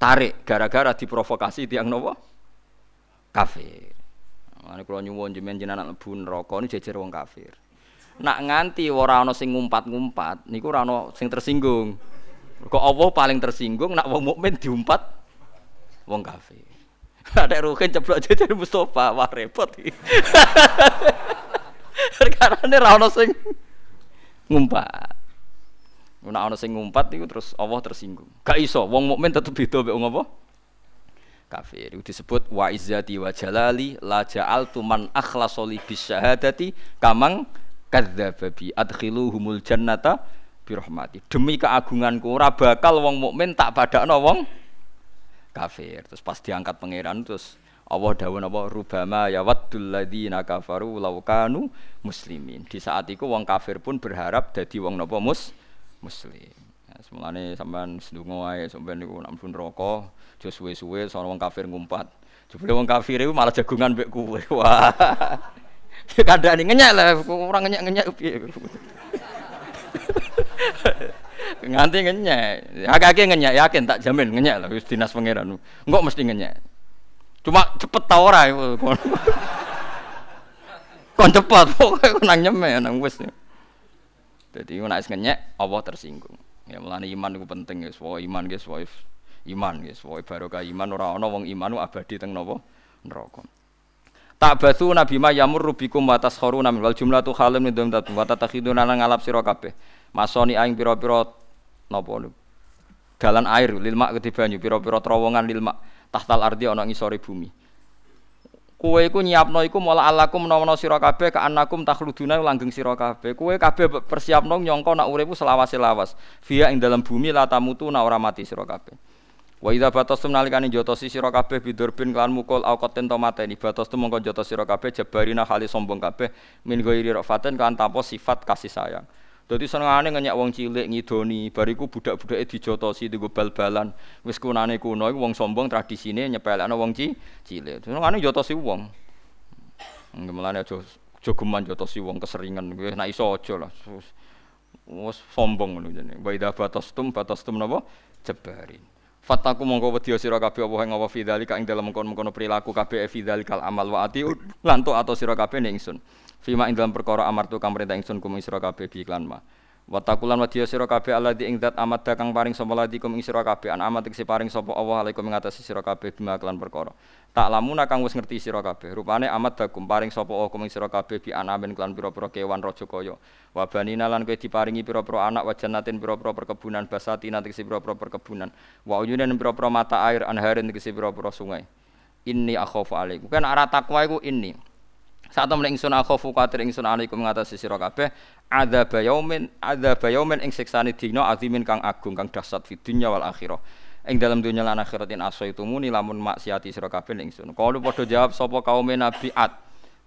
[SPEAKER 1] tarik gara-gara diprovokasi tiang nopo kafir. Mane kula nyuwun jenengan jenengan mlebu neraka niku jejer wong kafir. Nak nganti ora ana sing ngumpat-ngumpat niku ora ana sing tersinggung. Kok Allah paling tersinggung nak wong mukmin diumpat wong kafir. Ada ruhin ceplok jejer Mustafa, wah repot iki. Perkarane ora ana sing ngumpat. Nek ana sing ngumpat iku terus Allah tersinggung. Gak iso, wong mukmin tetep beda mek wong apa? Kafir. Itu disebut wa izzati wa jalali la ja'altu man akhlasa li bisyahadati kamang kadzdzaba bi adkhiluhumul jannata bi rahmati. Demi keagunganku ora bakal wong mukmin tak padakno wong kafir. Terus pas diangkat pangeran terus Allah dawuh napa rubama ya waddul ladzina kafaru law kanu muslimin. Di saat itu wong kafir pun berharap dadi wong napa mus muslim. Ya, semulane sampean sedonga wae sampean niku nak mlebu neraka, aja suwe-suwe sono wong kafir ngumpat. Jebule wong kafir iku malah jagungan mbek kowe. Wah. Ya kandhane ngenyek lah, ora ngenyek-ngenyek piye. Nganti ngenyek. Akeh-akeh ngenyek yakin tak jamin ngenyek lah wis dinas pangeran. Engko mesti ngenyek. Cuma cepet ta ora iku. Kon cepet pokoke nang nyeme nang wis. Jadi nek ngenyek Allah tersinggung. Ya mulane iman itu penting guys. Wah iman guys, wah iman guys, wah barokah iman ora ana wong iman abadi teng napa neraka. Tak batu nabi ma yamur rubikum wa taskhuruna min wal jumlatu halim min dhamtat wa tatakhiduna nang ngalap sira kabeh. Masoni aing pira-pira napa dalan air lil mak gede banyu pira-pira terowongan lil mak tahtal ardi ana ngisore bumi. Kowe iku nyiapno iku mola alakum menawa sira kabeh ka anakum takhluduna langgeng sira kabeh. Kowe kabeh persiapno nyangka nak uripku selawas-lawas. Via ing dalam bumi la tamutu na ora mati sira kabeh. Wa idza batastum nalikane jotosi sira kabeh bidurbin kan mukul au qaten to mateni batastum mongko jotos sira kabeh jabarina hali sombong kabeh min ghairi rafaten kan tanpa sifat kasih sayang. Dadi senengane ngenyek wong cilik ngidoni, bariku budak-budake dijotosi digo bal-balan. Wis kunane kuno iku wong sombong tradisine nyepelekno wong ci cilik. Senengane jotosi wong. Ngemlane aja aja geman jotosi wong keseringan kowe nek iso aja lah. Wes sombong ngono jenenge. Wa idza batastum batastum napa? Jebarin. Fataku mongko wedi sira kabeh apa ing apa fidzalika ing dalem mengkono-mengkono perilaku kabeh fidzalikal amal wa ati lan atau sira kabeh ning ingsun. Fima ing dalam perkara amartu kang perintah ingsun kum sira kabeh bi iklan ma. Wa taqulan wadiya sira kabeh alladzi ing zat amat kang paring sapa ladikum ing sira kabeh an amat sing paring sapa Allah alaikum ing atase sira kabeh bima kelan perkara. Tak lamuna kang wis ngerti sira kabeh. Rupane amat dakum paring sapa Allah kum ing sira kabeh bi anamen kelan pira-pira kewan raja kaya. Wa banina lan kowe diparingi pira-pira anak wa jannatin pira-pira perkebunan basati nanti pira-pira perkebunan. Wa uyunan pira-pira mata air anharin tegese pira-pira sungai. Inni akhafu alaikum. Kan arah takwa iku inni. Saat temen ingsun akhafu kuatir ingsun alaikum ngatasi sira kabeh adzab yaumin adzab yaumin ing siksane dina azimin kang agung kang dahsyat fi dunya wal akhirah. Ing dalam dunya lan aso itu muni lamun maksiati sira kabeh ingsun. Kalu padha jawab sapa kaum Nabi Ad.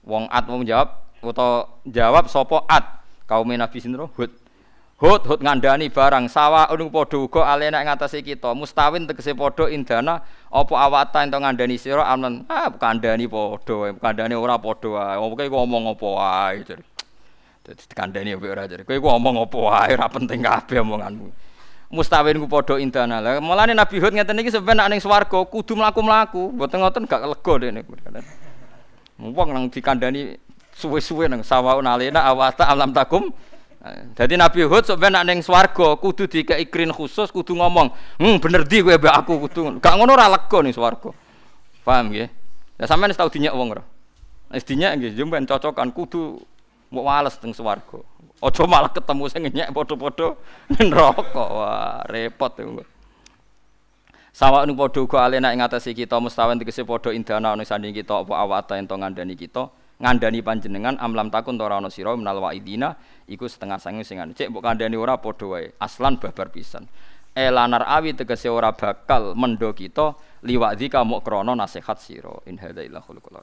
[SPEAKER 1] Wong Ad wong jawab utawa jawab sapa Ad. Kaum Nabi sinten Hud. Hud hud ngandani barang sawa unu padha uga alena ing atase kita. Mustawin tegese padha indana apa awata ento ngandani sira amen ah kandhani padha wae kandhani ora padha wae oke kowe ngomong apa wae dadi kandhani apa ora jadi kowe ngomong apa wae ora penting kabeh omonganmu. Mustawin ku padha indana. Lah mulane Nabi Hud ngeten iki sampeyan nek ning swarga kudu mlaku-mlaku. Mboten ngoten gak lega dene wong nang dikandhani suwe-suwe nang sawaun alena awata alam takum jadi Nabi Hud sebenarnya neng swargo kudu dikei khusus kudu ngomong, "Hmm, bener di gue aku kudu." Gak ngono ora lega ning swarga. Paham nggih? Ya sampean dinyak wong ora? Wis dinyak nggih, jumben cocokan kudu mbok wales teng swarga. Aja malah ketemu sing nyek padha-padha neraka. Wah, repot iku. Sawa nu padha uga alena ing atase kita mustawen tegese padha indana ning sanding kita apa awata ento ngandani kita ngandani panjenengan amlam takun ora ana sira minal waidina iku setengah sange sing cek mbok kandhani ora padha wae. Aslan babar pisan. Elanar awi tegese ora bakal mendo kita liwak mok krana nasihat sira. In hadza illa khulqul